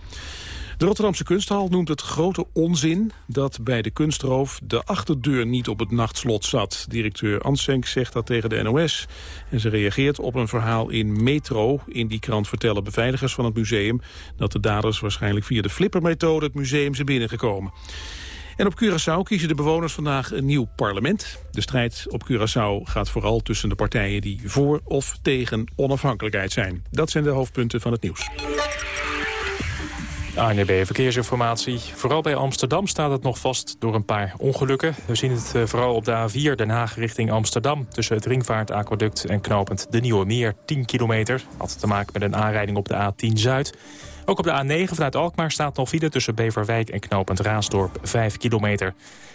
De Rotterdamse kunsthal noemt het grote onzin dat bij de kunstroof de achterdeur niet op het nachtslot zat. Directeur Ansenk zegt dat tegen de NOS. En ze reageert op een verhaal in Metro. In die krant vertellen beveiligers van het museum dat de daders waarschijnlijk via de flippermethode het museum zijn binnengekomen. En op Curaçao kiezen de bewoners vandaag een nieuw parlement. De strijd op Curaçao gaat vooral tussen de partijen die voor of tegen onafhankelijkheid zijn. Dat zijn de hoofdpunten van het nieuws. ANB Verkeersinformatie. Vooral bij Amsterdam staat het nog vast door een paar ongelukken. We zien het eh, vooral op de A4 Den Haag richting Amsterdam... tussen het Ringvaartaquaduct en knopend de Nieuwe Meer, 10 kilometer. Had te maken met een aanrijding op de A10 Zuid. Ook op de A9 vanuit Alkmaar staat nog file tussen Beverwijk en knopend Raasdorp 5 kilometer.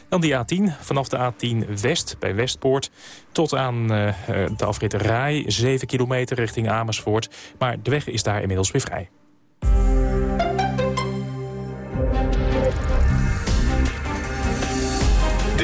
Dan die A10 vanaf de A10 West bij Westpoort tot aan uh, de afrit Rai 7 kilometer richting Amersfoort. Maar de weg is daar inmiddels weer vrij.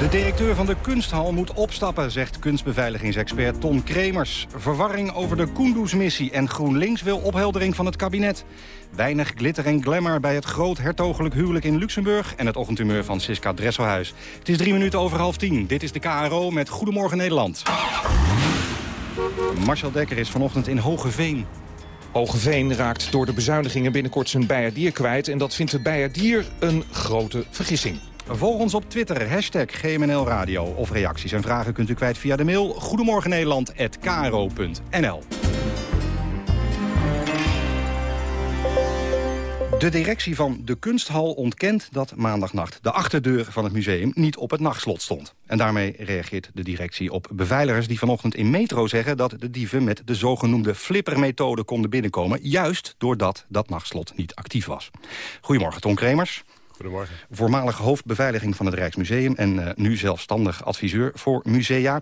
De directeur van de kunsthal moet opstappen, zegt kunstbeveiligingsexpert Tom Kremers. Verwarring over de Kunduz-missie en GroenLinks wil opheldering van het kabinet. Weinig glitter en glamour bij het groot hertogelijk huwelijk in Luxemburg... en het ochtendhumeur van Siska Dresselhuis. Het is drie minuten over half tien. Dit is de KRO met Goedemorgen Nederland. Marcel Dekker is vanochtend in Hogeveen. Hogeveen raakt door de bezuinigingen binnenkort zijn bijerdier kwijt... en dat vindt de bijerdier een grote vergissing. Volg ons op Twitter, hashtag GMNL Radio. Of reacties en vragen kunt u kwijt via de mail... goedemorgennederland.kro.nl De directie van de kunsthal ontkent dat maandagnacht de achterdeur van het museum niet op het nachtslot stond. En daarmee reageert de directie op beveiligers die vanochtend in Metro zeggen dat de dieven met de zogenoemde flippermethode konden binnenkomen, juist doordat dat nachtslot niet actief was. Goedemorgen, Ton Kremers. Goedemorgen. Voormalig hoofdbeveiliging van het Rijksmuseum en uh, nu zelfstandig adviseur voor musea.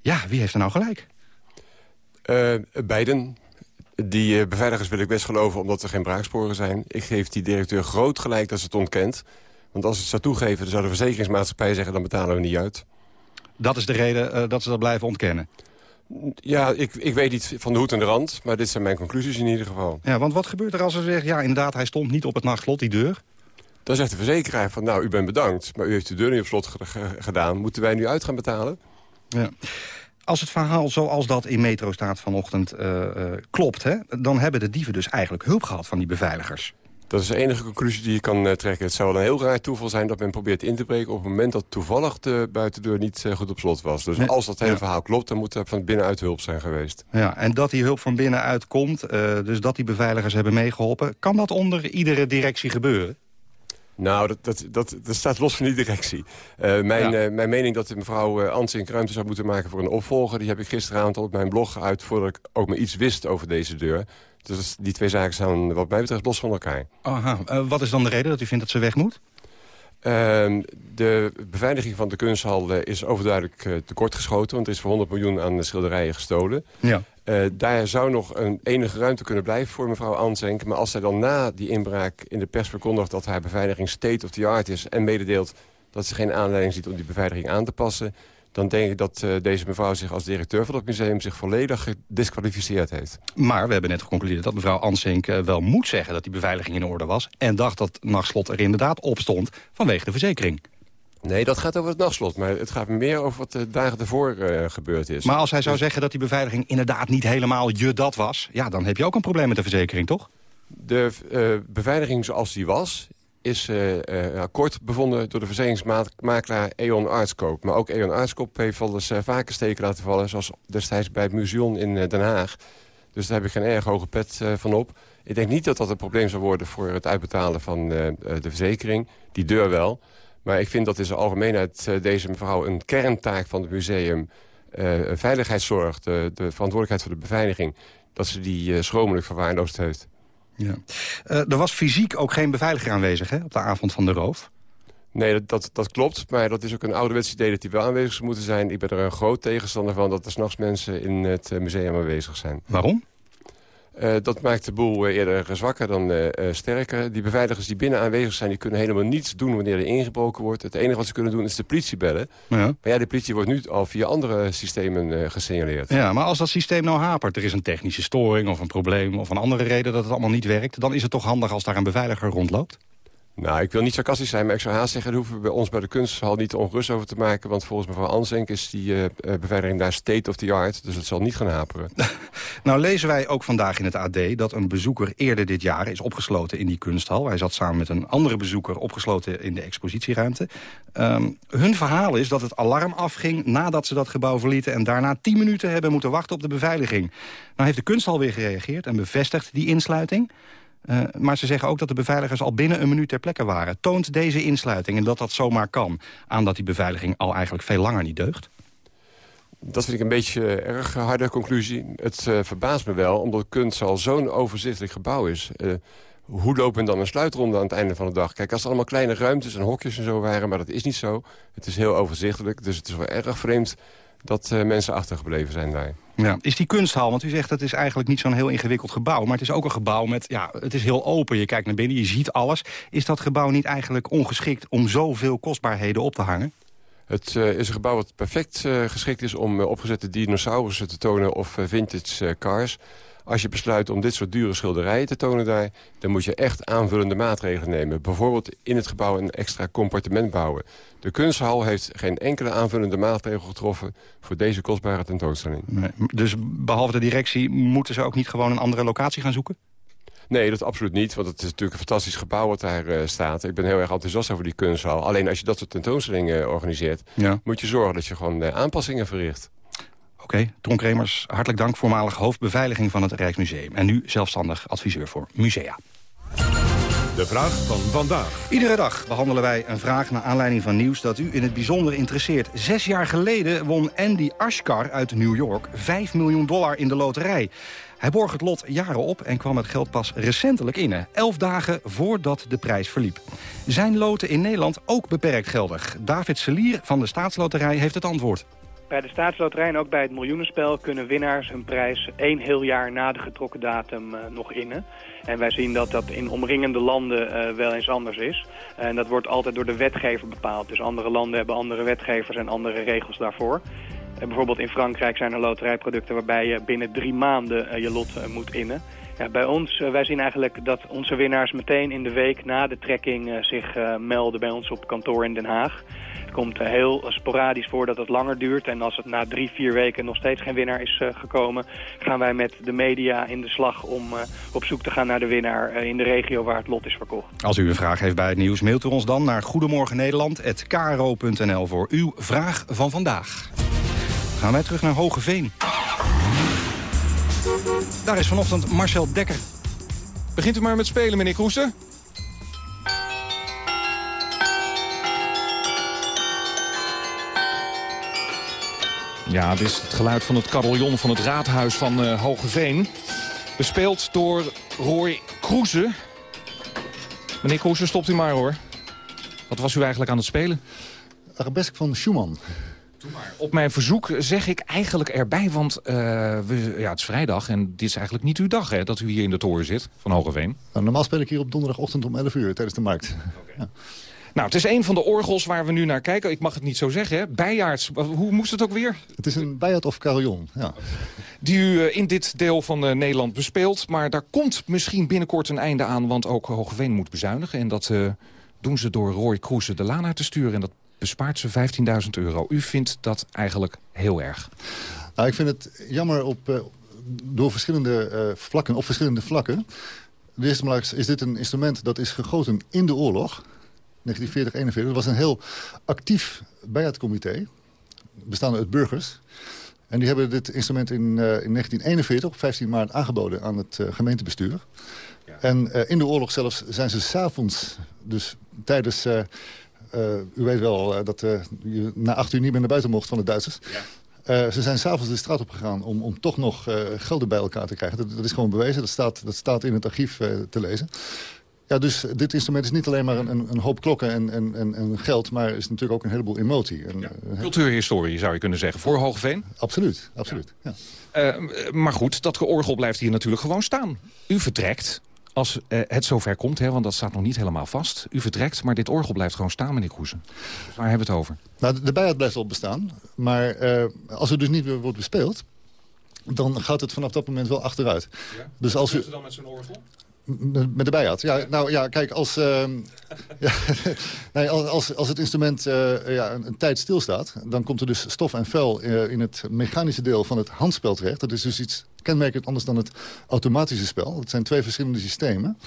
Ja, wie heeft er nou gelijk? Uh, beiden. Die uh, beveiligers wil ik best geloven omdat er geen braaksporen zijn. Ik geef die directeur groot gelijk dat ze het ontkent. Want als ze het zou toegeven, dan zou de verzekeringsmaatschappij zeggen... dan betalen we niet uit. Dat is de reden dat ze dat blijven ontkennen? Ja, ik, ik weet niet van de hoed en de rand, maar dit zijn mijn conclusies in ieder geval. Ja, want wat gebeurt er als ze zeggen... ja, inderdaad, hij stond niet op het nachtslot, die deur? Dan zegt de verzekeraar van, nou, u bent bedankt... maar u heeft de deur niet op slot gedaan. Moeten wij nu uit gaan betalen? Ja. Als het verhaal zoals dat in Metro staat vanochtend uh, uh, klopt... Hè, dan hebben de dieven dus eigenlijk hulp gehad van die beveiligers. Dat is de enige conclusie die je kan eh, trekken. Het zou wel een heel raar toeval zijn dat men probeert in te breken... op het moment dat toevallig de buitendeur niet eh, goed op slot was. Dus Nee. als dat hele Ja. verhaal klopt, dan moet er van binnenuit hulp zijn geweest. Ja, en dat die hulp van binnenuit komt, eh, dus dat die beveiligers hebben meegeholpen... kan dat onder iedere directie gebeuren? Nou, dat, dat, dat, dat staat los van die directie. Eh, mijn, Ja. eh, mijn mening dat mevrouw uh, Ansink ruimte zou moeten maken voor een opvolger... die heb ik gisteravond al op mijn blog geuit voordat ik ook maar iets wist over deze deur. Dus die twee zaken staan wat mij betreft los van elkaar. Aha, eh, wat is dan de reden dat u vindt dat ze weg moet? Ehm, de beveiliging van de kunsthal eh, is overduidelijk tekortgeschoten... want er is voor 100 miljoen aan de schilderijen gestolen. Ja. Uh, daar zou nog een enige ruimte kunnen blijven voor mevrouw Ansenk. Maar als zij dan na die inbraak in de pers verkondigt... dat haar beveiliging state of the art is... en mededeelt dat ze geen aanleiding ziet om die beveiliging aan te passen... dan denk ik dat uh, deze mevrouw zich als directeur van het museum... zich volledig gedisqualificeerd heeft. Maar we hebben net geconcludeerd dat mevrouw Ansink uh, wel moet zeggen... dat die beveiliging in orde was... en dacht dat nachtslot er inderdaad op stond vanwege de verzekering. Nee, dat gaat over het nachtslot. Maar het gaat meer over wat de dagen ervoor uh, gebeurd is. Maar als hij zou zeggen dat die beveiliging inderdaad niet helemaal je dat was... ja, dan heb je ook een probleem met de verzekering, toch? De uh, beveiliging zoals die was is uh, kort bevonden door de verzekeringsmakelaar E.ON Artskoop. Maar ook E.ON Artskoop heeft wel eens vaker steken laten vallen... zoals destijds bij het museum in Den Haag. Dus daar heb ik geen erg hoge pet van op. Ik denk niet dat dat een probleem zou worden voor het uitbetalen van de verzekering. Die deur wel. Maar ik vind dat in zijn algemeenheid uh, deze mevrouw een kerntaak van het museum... Uh, veiligheidszorg, de, de, verantwoordelijkheid voor de beveiliging... dat ze die uh, schromelijk verwaarloosd heeft. Ja. er was fysiek ook geen beveiliger aanwezig hè, op de avond van de roof? Nee, dat, dat, dat, klopt. Maar dat is ook een ouderwets idee dat die wel aanwezig zou moeten zijn. Ik ben er een groot tegenstander van dat er s'nachts mensen in het museum aanwezig zijn. Waarom? Uh, dat maakt de boel uh, eerder zwakker dan uh, sterker. Die beveiligers die binnen aanwezig zijn... die kunnen helemaal niets doen wanneer er ingebroken wordt. Het enige wat ze kunnen doen is de politie bellen. Ja. Maar ja, de politie wordt nu al via andere systemen gesignaleerd. Ja, maar als dat systeem nou hapert... er is een technische storing of een probleem of een andere reden dat het allemaal niet werkt... dan is het toch handig als daar een beveiliger rondloopt? Nou, ik wil niet sarcastisch zijn, maar ik zou haast zeggen... daar hoeven we bij ons bij de kunsthal niet ongerust over te maken... want volgens mevrouw Ansenk is die uh, beveiliging daar state of the art... dus het zal niet gaan haperen. nou lezen wij ook vandaag in het AD dat een bezoeker eerder dit jaar... is opgesloten in die kunsthal. Hij zat samen met een andere bezoeker opgesloten in de expositieruimte. Um, hun verhaal is dat het alarm afging nadat ze dat gebouw verlieten... en daarna tien minuten hebben moeten wachten op de beveiliging. Nou heeft de kunsthal weer gereageerd en bevestigd die insluiting... Uh, maar ze zeggen ook dat de beveiligers al binnen een minuut ter plekke waren. Toont deze insluiting en dat dat zomaar kan... aan dat die beveiliging al eigenlijk veel langer niet deugt? Dat vind ik een beetje een erg harde conclusie. Het uh, verbaast me wel, omdat kunst al zo'n overzichtelijk gebouw is. Uh, hoe loopt men dan een sluitronde aan het einde van de dag? Kijk, als er allemaal kleine ruimtes en hokjes en zo waren... maar dat is niet zo. Het is heel overzichtelijk, dus het is wel erg vreemd... dat uh, mensen achtergebleven zijn daar. Ja. Is die kunsthal, want u zegt dat is eigenlijk niet zo'n heel ingewikkeld gebouw... maar het is ook een gebouw met, ja, het is heel open. Je kijkt naar binnen, je ziet alles. Is dat gebouw niet eigenlijk ongeschikt om zoveel kostbaarheden op te hangen? Het uh, is een gebouw wat perfect uh, geschikt is om uh, opgezette dinosaurussen te tonen of vintage cars. Als je besluit om dit soort dure schilderijen te tonen daar... dan moet je echt aanvullende maatregelen nemen. Bijvoorbeeld in het gebouw een extra compartiment bouwen. De kunsthal heeft geen enkele aanvullende maatregel getroffen... voor deze kostbare tentoonstelling. Nee, dus behalve de directie moeten ze ook niet gewoon een andere locatie gaan zoeken? Nee, dat absoluut niet. Want het is natuurlijk een fantastisch gebouw wat daar uh, staat. Ik ben heel erg enthousiast over die kunsthal. Alleen als je dat soort tentoonstellingen uh, organiseert... Ja. moet je zorgen dat je gewoon uh, aanpassingen verricht. Oké, okay. Tron Kremers, hartelijk dank. Voormalig hoofdbeveiliging van het Rijksmuseum. En nu zelfstandig adviseur voor musea. De vraag van vandaag. Iedere dag behandelen wij een vraag naar aanleiding van nieuws dat u in het bijzonder interesseert. Zes jaar geleden won Andy Ashkar uit New York 5 miljoen dollar in de loterij. Hij borg het lot jaren op en kwam het geld pas recentelijk in. Elf dagen voordat de prijs verliep. Zijn loten in Nederland ook beperkt geldig? David Selier van de Staatsloterij heeft het antwoord. Bij de staatsloterij en ook bij het miljoenenspel kunnen winnaars hun prijs één heel jaar na de getrokken datum uh, nog innen. En wij zien dat dat in omringende landen uh, wel eens anders is. En dat wordt altijd door de wetgever bepaald. Dus andere landen hebben andere wetgevers en andere regels daarvoor. En bijvoorbeeld in Frankrijk zijn er loterijproducten waarbij je binnen drie maanden uh, je lot moet innen. Ja, bij ons, wij zien eigenlijk dat onze winnaars meteen in de week na de trekking zich melden bij ons op kantoor in Den Haag. Het komt heel sporadisch voor dat het langer duurt. En als het na drie, vier weken nog steeds geen winnaar is gekomen... gaan wij met de media in de slag om op zoek te gaan naar de winnaar in de regio waar het lot is verkocht. Als u een vraag heeft bij het nieuws, mailt u ons dan naar Goedemorgen Nederland@kro.nl voor uw vraag van vandaag. Gaan wij terug naar Hogeveen. Daar is vanochtend Marcel Dekker. Begint u maar met spelen, meneer Kroesen. Ja, dit is het geluid van het carillon van het raadhuis van uh, Hogeveen. Bespeeld door Roy Kroeze. Meneer Kroeze, stopt u maar hoor. Wat was u eigenlijk aan het spelen? Arabesk van Schumann. Op mijn verzoek zeg ik eigenlijk erbij, want uh, we, ja, het is vrijdag... en dit is eigenlijk niet uw dag hè, dat u hier in de toren zit van Hogeveen. Nou, normaal speel ik hier op donderdagochtend om 11 uur tijdens de markt. Ja. Nou, het is een van de orgels waar we nu naar kijken. Ik mag het niet zo zeggen, hè? Bijaards. Hoe moest het ook weer? Het is een bijaard of carillon, ja. Die u uh, in dit deel van uh, Nederland bespeelt. Maar daar komt misschien binnenkort een einde aan... want ook Hogeveen moet bezuinigen. En dat uh, doen ze door Roy Kroese de laan uit te sturen. En dat bespaart ze 15.000 euro. U vindt dat eigenlijk heel erg? Nou, ik vind het jammer op, uh, door verschillende uh, vlakken, op verschillende vlakken. De eerste is dit een instrument dat is gegoten in de oorlog. 1940, 41. Dat was een heel actief bijaardcomité. Bestaande uit burgers. En die hebben dit instrument in, uh, in 1941, op 15 maart, aangeboden aan het gemeentebestuur. Ja. En in de oorlog zelfs zijn ze s'avonds, dus tijdens uh, u weet wel uh, dat uh, je na acht uur niet meer naar buiten mocht van de Duitsers. Ja. ze zijn s'avonds de straat op gegaan om, om toch nog gelden bij elkaar te krijgen. Dat, dat, is gewoon bewezen. Dat staat, dat staat in het archief te lezen. Ja, dus dit instrument is niet alleen maar een, een hoop klokken en, en, en, en, geld... maar is natuurlijk ook een heleboel emotie. En, ja. Cultuurhistorie zou je kunnen zeggen, voor Hogeveen? Absoluut, absoluut. Ja. Ja. maar goed, dat georgel blijft hier natuurlijk gewoon staan. U vertrekt als uh, het zover komt, hè, want dat staat nog niet helemaal vast. U vertrekt, maar dit orgel blijft gewoon staan, meneer Kroesen. Dus waar hebben we het over? Nou, de bijaard blijft wel bestaan. Maar als het dus niet weer wordt bespeeld... dan gaat het vanaf dat moment wel achteruit. Ja? Dus als u... dan met zo'n orgel? Met de bijaard. Ja, nou ja, kijk, als, uh, ja, nee, als, als het instrument uh, ja, een, een, tijd stilstaat... dan komt er dus stof en vuil uh, in het mechanische deel van het handspel terecht. Dat is dus iets kenmerkend anders dan het automatische spel. Het zijn twee verschillende systemen.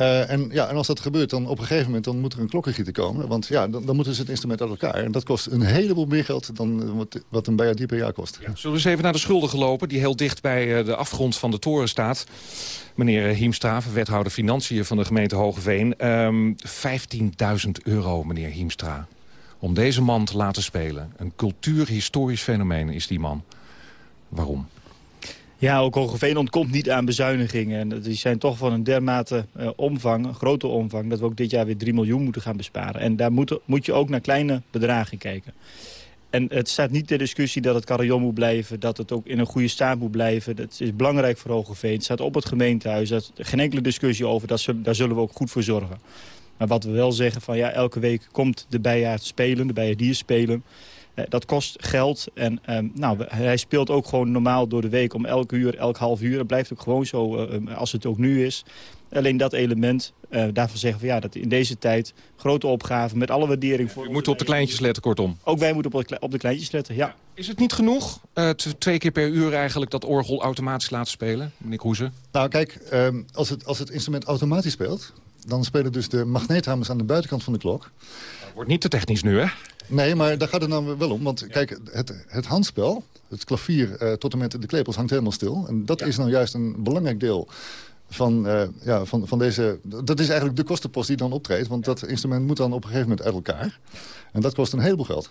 Uh, en, ja, en als dat gebeurt, dan op een gegeven moment dan moet er een klokkengieter komen. Want ja, dan, moeten ze het instrument uit elkaar. En dat kost een heleboel meer geld dan wat, wat een bijaardier per jaar kost. Zullen we eens even naar de schulden gelopen... die heel dicht bij uh, de afgrond van de toren staat. Meneer Hiemstra, wethouder Financiën van de gemeente Hogeveen. Um, 15.000 euro, meneer Hiemstra. Om deze man te laten spelen. Een cultuurhistorisch fenomeen is die man. Waarom? Ja, ook Hogeveen ontkomt niet aan bezuinigingen. En die zijn toch van een dermate uh, omvang, een grote omvang... dat we ook dit jaar weer 3 miljoen moeten gaan besparen. En daar moet, moet je ook naar kleine bedragen kijken. En het staat niet ter discussie dat het carillon moet blijven... dat het ook in een goede staat moet blijven. Dat is belangrijk voor Hogeveen. Het staat op het gemeentehuis. Daar is geen enkele discussie over. Dat daar zullen we ook goed voor zorgen. Maar wat we wel zeggen, van ja, elke week komt de bijaard spelen, de bijaardier spelen... Uh, dat kost geld. En um, nou, hij speelt ook gewoon normaal door de week om elk uur, elk half uur. Dat blijft ook gewoon zo uh, als het ook nu is. Alleen dat element, uh, daarvan zeggen we ja, dat in deze tijd grote opgave met alle waardering voor... U moet op de kleintjes letten, kortom. Ook wij moeten op de, op de kleintjes letten, ja. Is het niet genoeg, twee keer per uur eigenlijk, dat orgel automatisch laten spelen, meneer Kroeze? Nou kijk, um, als, het, als het instrument automatisch speelt... dan spelen dus de magneethamers aan de buitenkant van de klok. Dat wordt niet te technisch nu, hè? Nee, maar daar gaat het dan wel om. Want kijk, het, het handspel, het klavier uh, tot en met de klepels hangt helemaal stil. En dat ja. is nou juist een belangrijk deel van, uh, ja, van, van deze... Dat is eigenlijk de kostenpost die dan optreedt. Want dat instrument moet dan op een gegeven moment uit elkaar. En dat kost een heleboel geld.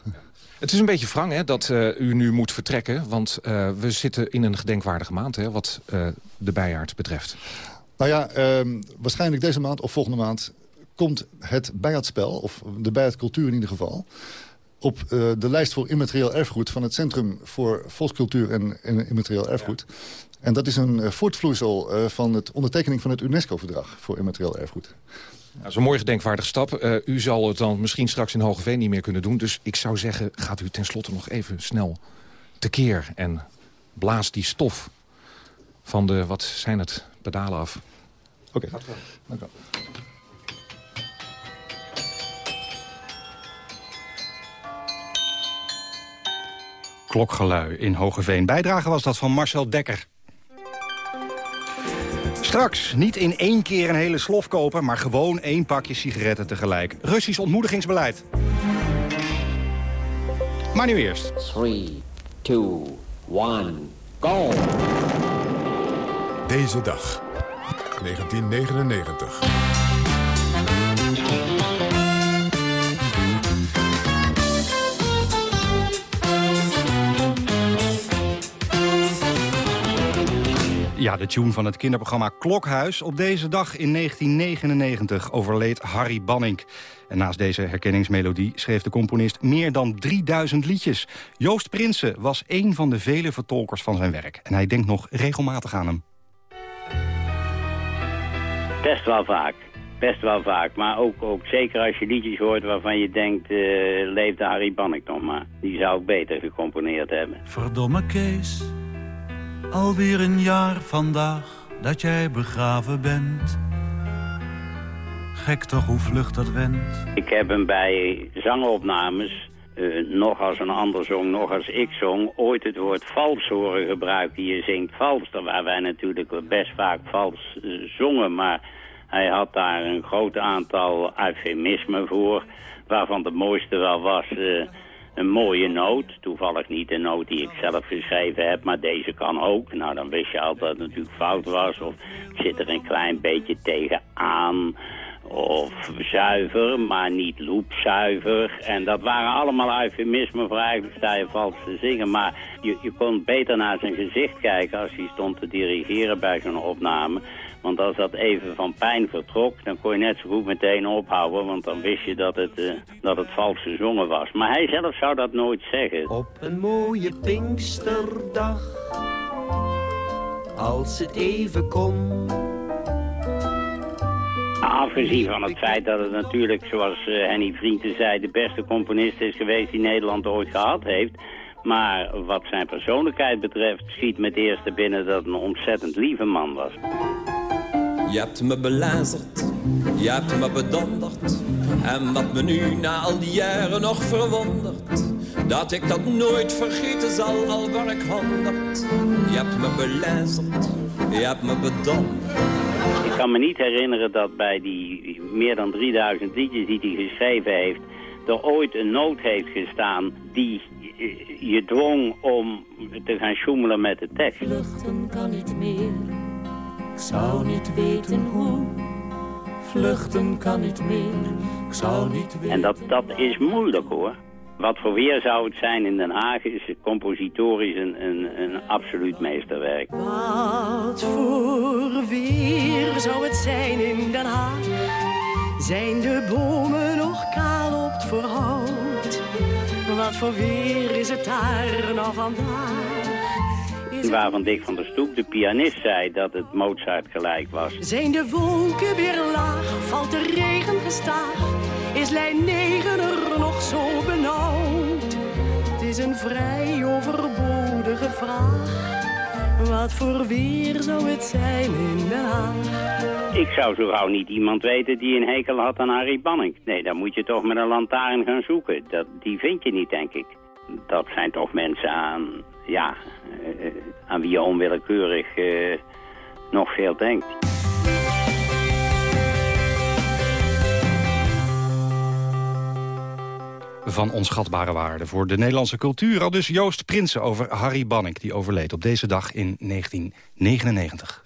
Het is een beetje wrang hè, dat uh, u nu moet vertrekken. Want we zitten in een gedenkwaardige maand hè, wat de bijaard betreft. Nou ja, ehm, waarschijnlijk deze maand of volgende maand komt het bijaardspel, of de bijaardcultuur in ieder geval... op uh, de lijst voor immaterieel erfgoed van het Centrum voor Volkscultuur en, en Immaterieel Erfgoed. Ja. En dat is een uh, voortvloeisel uh, van het ondertekening van het UNESCO-verdrag voor immaterieel erfgoed. Dat is een mooi gedenkwaardige stap. Uh, u zal het dan misschien straks in Hogeveen niet meer kunnen doen. Dus ik zou zeggen, gaat u tenslotte nog even snel tekeer... en blaas die stof van de, wat zijn het, pedalen af. Oké, okay. dank u wel. klokgelui in Hogeveen. Bijdrage was dat van Marcel Dekker. Straks niet in één keer een hele slof kopen... maar gewoon één pakje sigaretten tegelijk. Russisch ontmoedigingsbeleid. Maar nu eerst. 3, 2, 1, go! Deze dag, 1999. Ja, de tune van het kinderprogramma Klokhuis. Op deze dag in 1999 overleed Harry Banning. En naast deze herkenningsmelodie schreef de componist meer dan 3000 liedjes. Joost Prinsen was een van de vele vertolkers van zijn werk. En hij denkt nog regelmatig aan hem. Best wel vaak. Best wel vaak. Maar ook, ook zeker als je liedjes hoort waarvan je denkt... Uh, leefde Harry Banning nog maar. Die zou ik beter gecomponeerd hebben. Verdomme Kees. Alweer een jaar vandaag dat jij begraven bent. Gek toch hoe vlug dat went. Ik heb hem bij zangopnames, uh, nog als een ander zong, nog als ik zong... ooit het woord vals horen gebruiken. Je zingt vals, waar wij natuurlijk best vaak vals uh, zongen... maar hij had daar een groot aantal eufemismen voor... waarvan de mooiste wel was... Uh, een mooie noot. Toevallig niet een noot die ik zelf geschreven heb, maar deze kan ook. Nou, dan wist je altijd dat het natuurlijk fout was. Of zit er een klein beetje tegenaan. Of zuiver, maar niet loopzuiver. En dat waren allemaal eufemismen voor eigenlijk sta je vals te zingen. Maar je, je kon beter naar zijn gezicht kijken als hij stond te dirigeren bij zo'n opname. Want als dat even van pijn vertrok, dan kon je net zo goed meteen ophouden. Want dan wist je dat het, uh, dat het vals gezongen was. Maar hij zelf zou dat nooit zeggen. Op een mooie Pinksterdag, als het even kon... Afgezien van het feit dat het natuurlijk, zoals uh, Henny Vrienden zei... de beste componist is geweest die Nederland ooit gehad heeft... Maar wat zijn persoonlijkheid betreft schiet met eerste binnen dat een ontzettend lieve man was. Je hebt me belazerd, je hebt me bedonderd. En wat me nu na al die jaren nog verwondert. Dat ik dat nooit vergeten zal, al waar ik honderd. Je hebt me belazerd, je hebt me bedonderd. Ik kan me niet herinneren dat bij die meer dan 3000 liedjes die hij geschreven heeft... er ooit een noot heeft gestaan die je dwong om te gaan sjoemelen met de tekst. Vluchten kan niet meer, ik zou niet weten hoe. Vluchten kan niet meer, ik zou niet weten En dat, dat is moeilijk hoor. Wat voor weer zou het zijn in Den Haag is compositorisch een, een, een absoluut meesterwerk. Wat voor weer zou het zijn in Den Haag? Zijn de bomen nog kaal op het verhoud? Wat voor weer is het daar nou vandaag? Waarvan Dick van der Stoep, de pianist, zei dat het Mozart gelijk was. Zijn de wolken weer laag? Valt de regen gestaag? Is lijn 9 er nog zo benauwd? Het is een vrij overbodige vraag. Wat voor weer zou het zijn in Den Haag? Ik zou zo gauw niet iemand weten die een hekel had aan Harry Banning. Nee, dan moet je toch met een lantaarn gaan zoeken. Dat, die vind je niet, denk ik. Dat zijn toch mensen aan, ja, aan wie je onwillekeurig uh, nog veel denkt. van onschatbare waarde voor de Nederlandse cultuur. Al dus Joost Prinsen over Harry Banning, die overleed op deze dag in 1999.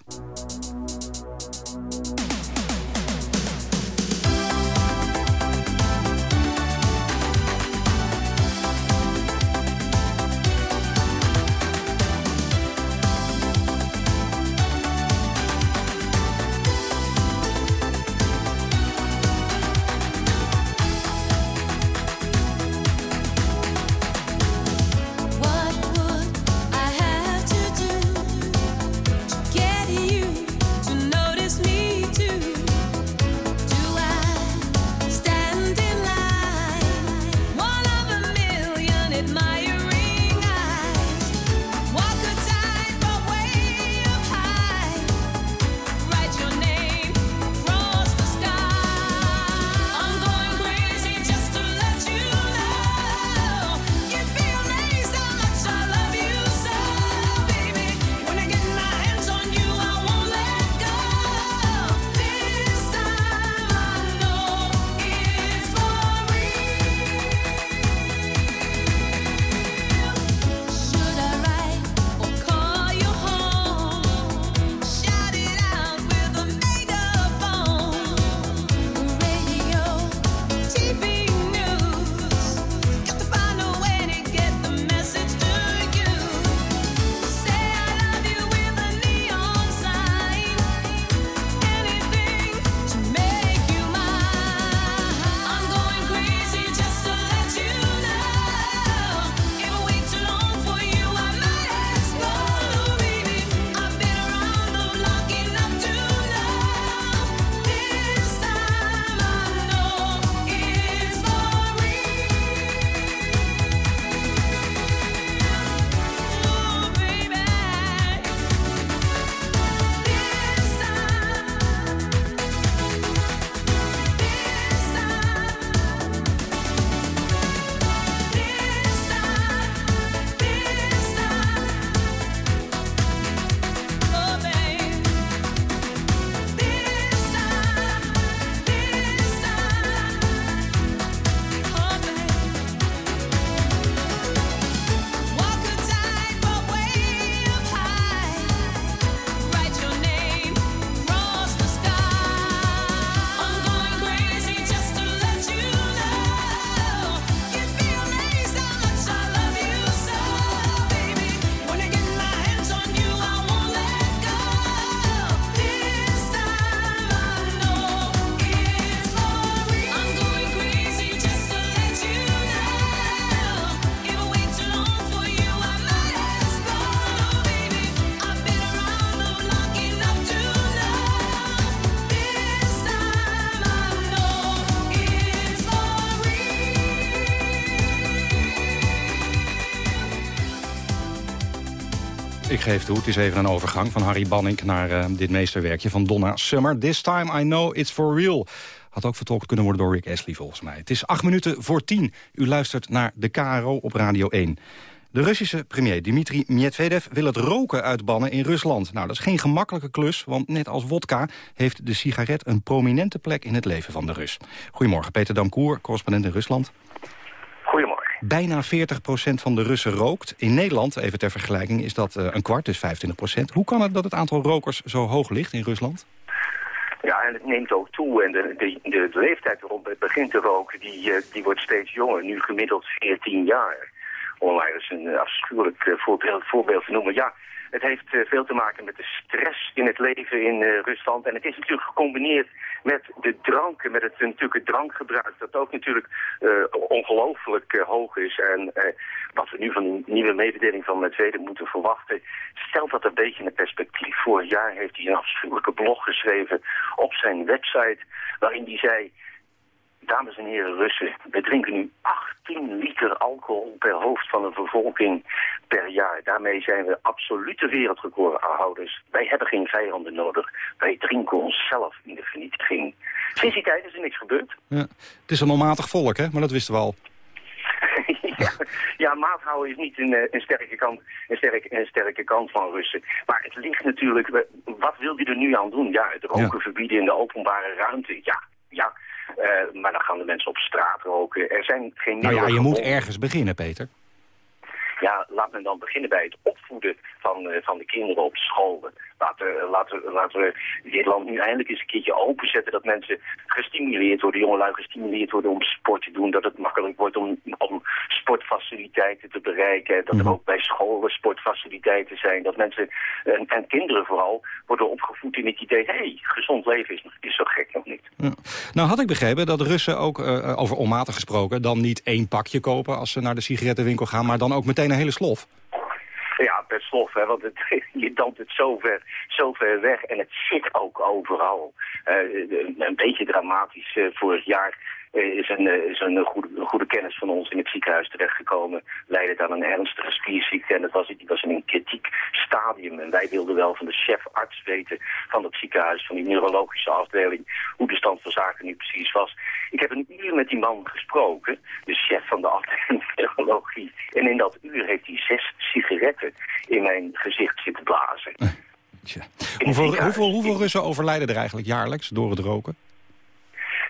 Het is even een overgang van Harry Banning naar uh, dit meesterwerkje van Donna Summer. This time I know it's for real. Had ook vertolkt kunnen worden door Rick Astley volgens mij. Het is acht minuten voor tien. U luistert naar de KRO op Radio 1. De Russische premier Dmitri Medvedev wil het roken uitbannen in Rusland. Nou, dat is geen gemakkelijke klus, want net als wodka... heeft de sigaret een prominente plek in het leven van de Rus. Goedemorgen, Peter Damkoer, correspondent in Rusland. Bijna 40% van de Russen rookt. In Nederland, even ter vergelijking, is dat uh, een kwart, dus 25% Hoe kan het dat het aantal rokers zo hoog ligt in Rusland? Ja, en het neemt ook toe. En de, de, de, leeftijd waarop het begint te roken, die, uh, die wordt steeds jonger. Nu gemiddeld 14 jaar. Online is een uh, afschuwelijk voorbeeld, voorbeeld te noemen. Ja, het heeft eh, veel te maken met de stress in het leven in uh, Rusland. En het is natuurlijk gecombineerd met de dranken, met het, natuurlijk het drankgebruik... dat ook natuurlijk ongelooflijk hoog is. En wat we nu van de nieuwe mededeling van Medvedev moeten verwachten... stelt dat een beetje in perspectief. Vorig jaar heeft hij een afschuwelijke blog geschreven op zijn website... waarin hij zei dames en heren Russen, we drinken nu 18 liter alcohol per hoofd van de bevolking per jaar. Daarmee zijn we absolute wereldrecordhouders. Wij hebben geen vijanden nodig. Wij drinken onszelf in de vernietiging. Sinds die tijd is er niks gebeurd. Ja. Het is een onmatig volk, hè? Maar dat wisten we al. ja, ja, maat houden is niet een, eh, een, sterke kant, een, sterke, een sterke kant van Russen. Maar het ligt natuurlijk... Wat wil hij er nu aan doen? Ja, het roken verbieden in de openbare ruimte. Ja, ja, uh, maar dan gaan de mensen op straat roken. Er zijn geen Nou ja, je moet ergens beginnen, Peter. Ja, laat men dan beginnen bij het opvoeden van, uh, van de kinderen op school. Laten, laten, laten we dit land nu eindelijk eens een keertje openzetten. Dat mensen gestimuleerd worden, jongelui gestimuleerd worden om sport te doen. Dat het makkelijk wordt om, om sportfaciliteiten te bereiken. Dat er mhm. ook bij scholen sportfaciliteiten zijn. Dat mensen, en, en kinderen vooral, worden opgevoed in het idee... hé, hey, gezond leven is, is zo gek nog niet. Ja. Nou had ik begrepen dat Russen ook, uh, over onmatig gesproken... dan niet één pakje kopen als ze naar de sigarettenwinkel gaan... maar dan ook meteen een hele slof. Ja, per slof, hè, want het, je dankt het zo ver, zo ver weg en het zit ook overal. Uh, een beetje dramatisch uh, vorig jaar eh, is een, is een goede, goede, kennis van ons in het ziekenhuis terechtgekomen. Leidde aan een ernstige spierziekte en dat was, die was in een kritiek stadium. En wij wilden wel van de chef-arts weten van het ziekenhuis, van die neurologische afdeling, hoe de stand van zaken nu precies was. Ik heb een uur met die man gesproken, de chef van de afdeling neurologie. En in dat uur heeft hij zes sigaretten in mijn gezicht zitten blazen. Hoeveel, hoeveel, hoeveel Russen overlijden er eigenlijk jaarlijks door het roken?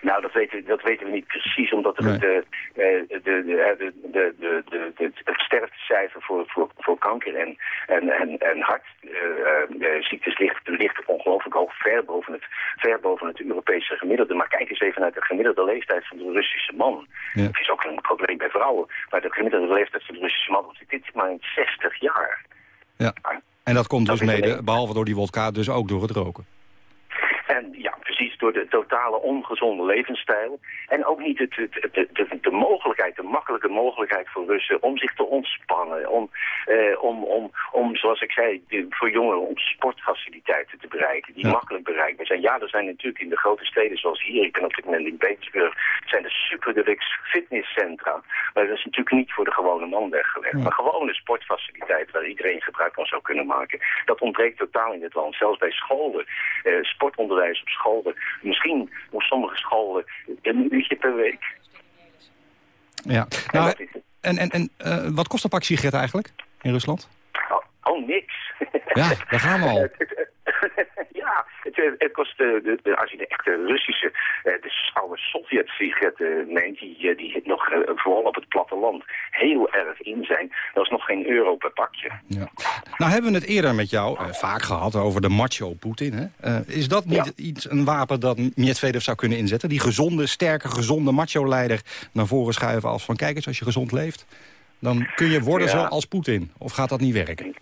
Nou, dat weten, dat weten we niet precies, omdat nee. de, de, de, de, de, de, het sterftecijfer voor, voor, voor kanker en, en, en, en hartziektes ligt, ligt ongelooflijk hoog, ver boven, het, ver boven het Europese gemiddelde. Maar kijk eens even naar de gemiddelde leeftijd van de Russische man. Ja. Dat is ook een probleem bij vrouwen. Maar de gemiddelde leeftijd van de Russische man dit is maar 60 jaar. Ja. En dat komt dus mede, behalve door die wodka, dus ook door het roken. En door de totale ongezonde levensstijl. En ook niet het, het, de, de, de, mogelijkheid, de makkelijke mogelijkheid voor Russen om zich te ontspannen. Om, eh, om, om, om zoals ik zei, de, voor jongeren om sportfaciliteiten te bereiken. Die makkelijk bereikbaar zijn. Ja, er zijn natuurlijk in de grote steden zoals hier, ik ben op dit moment in Petersburg, zijn er super deluxe fitnesscentra. Maar dat is natuurlijk niet voor de gewone man weggelegd. Maar gewone sportfaciliteiten waar iedereen gebruik van zou kunnen maken. Dat ontbreekt totaal in dit land. Zelfs bij scholen. Eh, sportonderwijs op scholen. Misschien op sommige scholen een uurtje per week. Ja, nou, en, en, en uh, wat kost een pak sigaret eigenlijk in Rusland? Oh, oh niks. Ja, daar gaan we al. ja, het, het kost, de, de, als je de echte Russische, de oude Sovjet-sigaretten neemt, die, die nog vooral op het platteland heel erg in zijn, dat is nog geen euro per pakje. Ja. Nou hebben we het eerder met jou vaak gehad over de macho Poetin. Uh, is dat niet ja. iets, een wapen dat Medvedev zou kunnen inzetten? Die gezonde, sterke, gezonde macho-leider naar voren schuiven als van kijk eens, als je gezond leeft, dan kun je worden ja. zoals Poetin. Of gaat dat niet werken?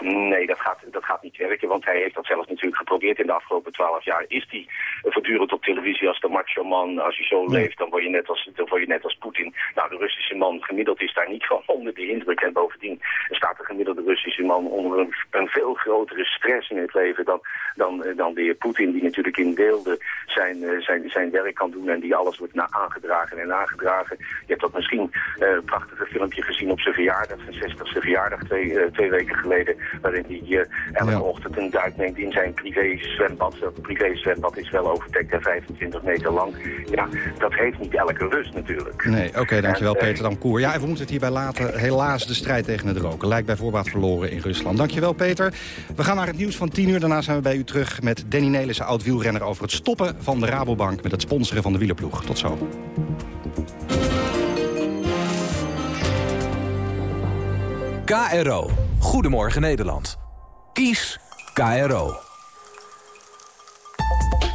Nee, dat gaat, dat gaat niet werken, want hij heeft dat zelf natuurlijk geprobeerd in de afgelopen twaalf jaar. Is hij voortdurend op televisie als de macho man, als je zo nee. leeft, dan word je net als, dan word je net als Poetin. Nou, de Russische man gemiddeld is daar niet van onder de indruk. En bovendien staat de gemiddelde Russische man onder een, een veel grotere stress in het leven dan, dan, dan de heer Poetin, die natuurlijk in beelden zijn, zijn, zijn werk kan doen en die alles wordt na aangedragen en aangedragen. Je hebt dat misschien uh, prachtige filmpje gezien op zijn verjaardag, zijn 60ste verjaardag, twee, uh, twee weken geleden waarin hij elke ochtend een duik neemt in zijn privé-zwembad. Dat privé-zwembad is wel overdekt en 25 meter lang. Ja, dat heeft niet elke rust natuurlijk. Nee, oké, dankjewel Peter Damkoer. Ja, en we moeten het hierbij laten. Helaas de strijd tegen het roken lijkt bij voorbaat verloren in Rusland. Dankjewel Peter. We gaan naar het nieuws van 10 uur. Daarna zijn we bij u terug met Danny Nelissen, oud-wielrenner... over het stoppen van de Rabobank met het sponsoren van de wielerploeg. Tot zo. KRO. Goedemorgen Nederland. Kies KRO.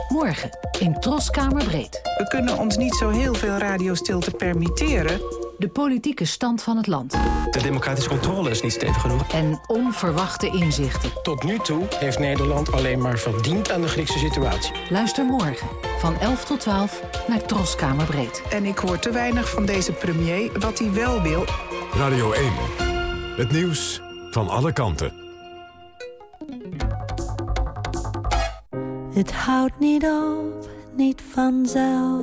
Morgen in Troskamerbreed. We kunnen ons niet zo heel veel radiostilte permitteren. De politieke stand van het land. De democratische controle is niet stevig genoeg. En onverwachte inzichten. Tot nu toe heeft Nederland alleen maar verdiend aan de Griekse situatie. Luister morgen van 11 tot 12 naar Troskamerbreed. En ik hoor te weinig van deze premier wat hij wel wil. Radio 1. Het nieuws van alle kanten. Het houdt niet op, niet vanzelf.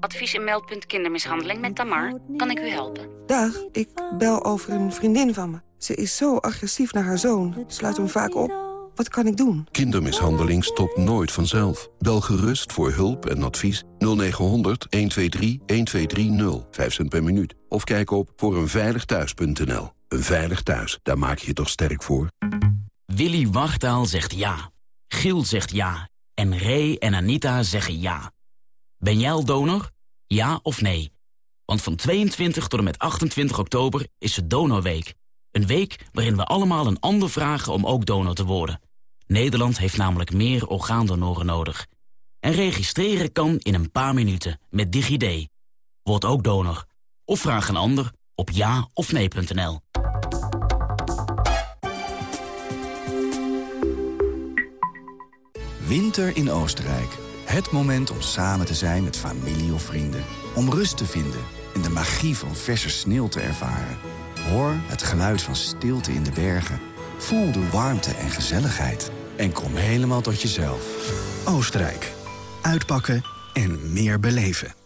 Advies en meldpunt kindermishandeling met Tamar. Kan ik u helpen? Dag, ik bel over een vriendin van me. Ze is zo agressief naar haar zoon. Sluit hem vaak op. Wat kan ik doen? Kindermishandeling stopt nooit vanzelf. Bel gerust voor hulp en advies 0900 123 1230. 5 cent per minuut. Of kijk op voor eenveiligthuis.nl. Een veilig thuis, daar maak je je toch sterk voor? Willy Wartaal zegt ja. Giel zegt ja. En Ray en Anita zeggen ja. Ben jij al donor? Ja of nee? Want van 22 tot en met 28 oktober is het Donorweek. Een week waarin we allemaal een ander vragen om ook donor te worden. Nederland heeft namelijk meer orgaandonoren nodig. En registreren kan in een paar minuten met DigiD. Word ook donor. Of vraag een ander op ja. Winter in Oostenrijk. Het moment om samen te zijn met familie of vrienden. Om rust te vinden en de magie van verse sneeuw te ervaren. Hoor het geluid van stilte in de bergen. Voel de warmte en gezelligheid. En kom helemaal tot jezelf. Oostenrijk. Uitpakken en meer beleven.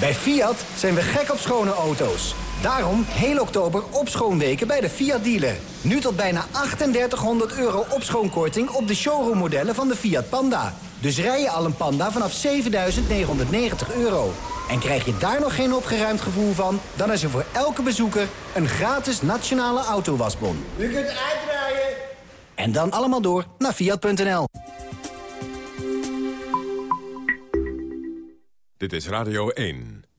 Bij Fiat zijn we gek op schone auto's. Daarom heel oktober opschoonweken bij de Fiat dealer. Nu tot bijna 3800 euro opschoonkorting op de showroommodellen van de Fiat Panda. Dus rij je al een Panda vanaf 7990 euro. En krijg je daar nog geen opgeruimd gevoel van... dan is er voor elke bezoeker een gratis nationale autowasbon. U kunt uitdraaien. En dan allemaal door naar Fiat.nl. Dit is Radio 1.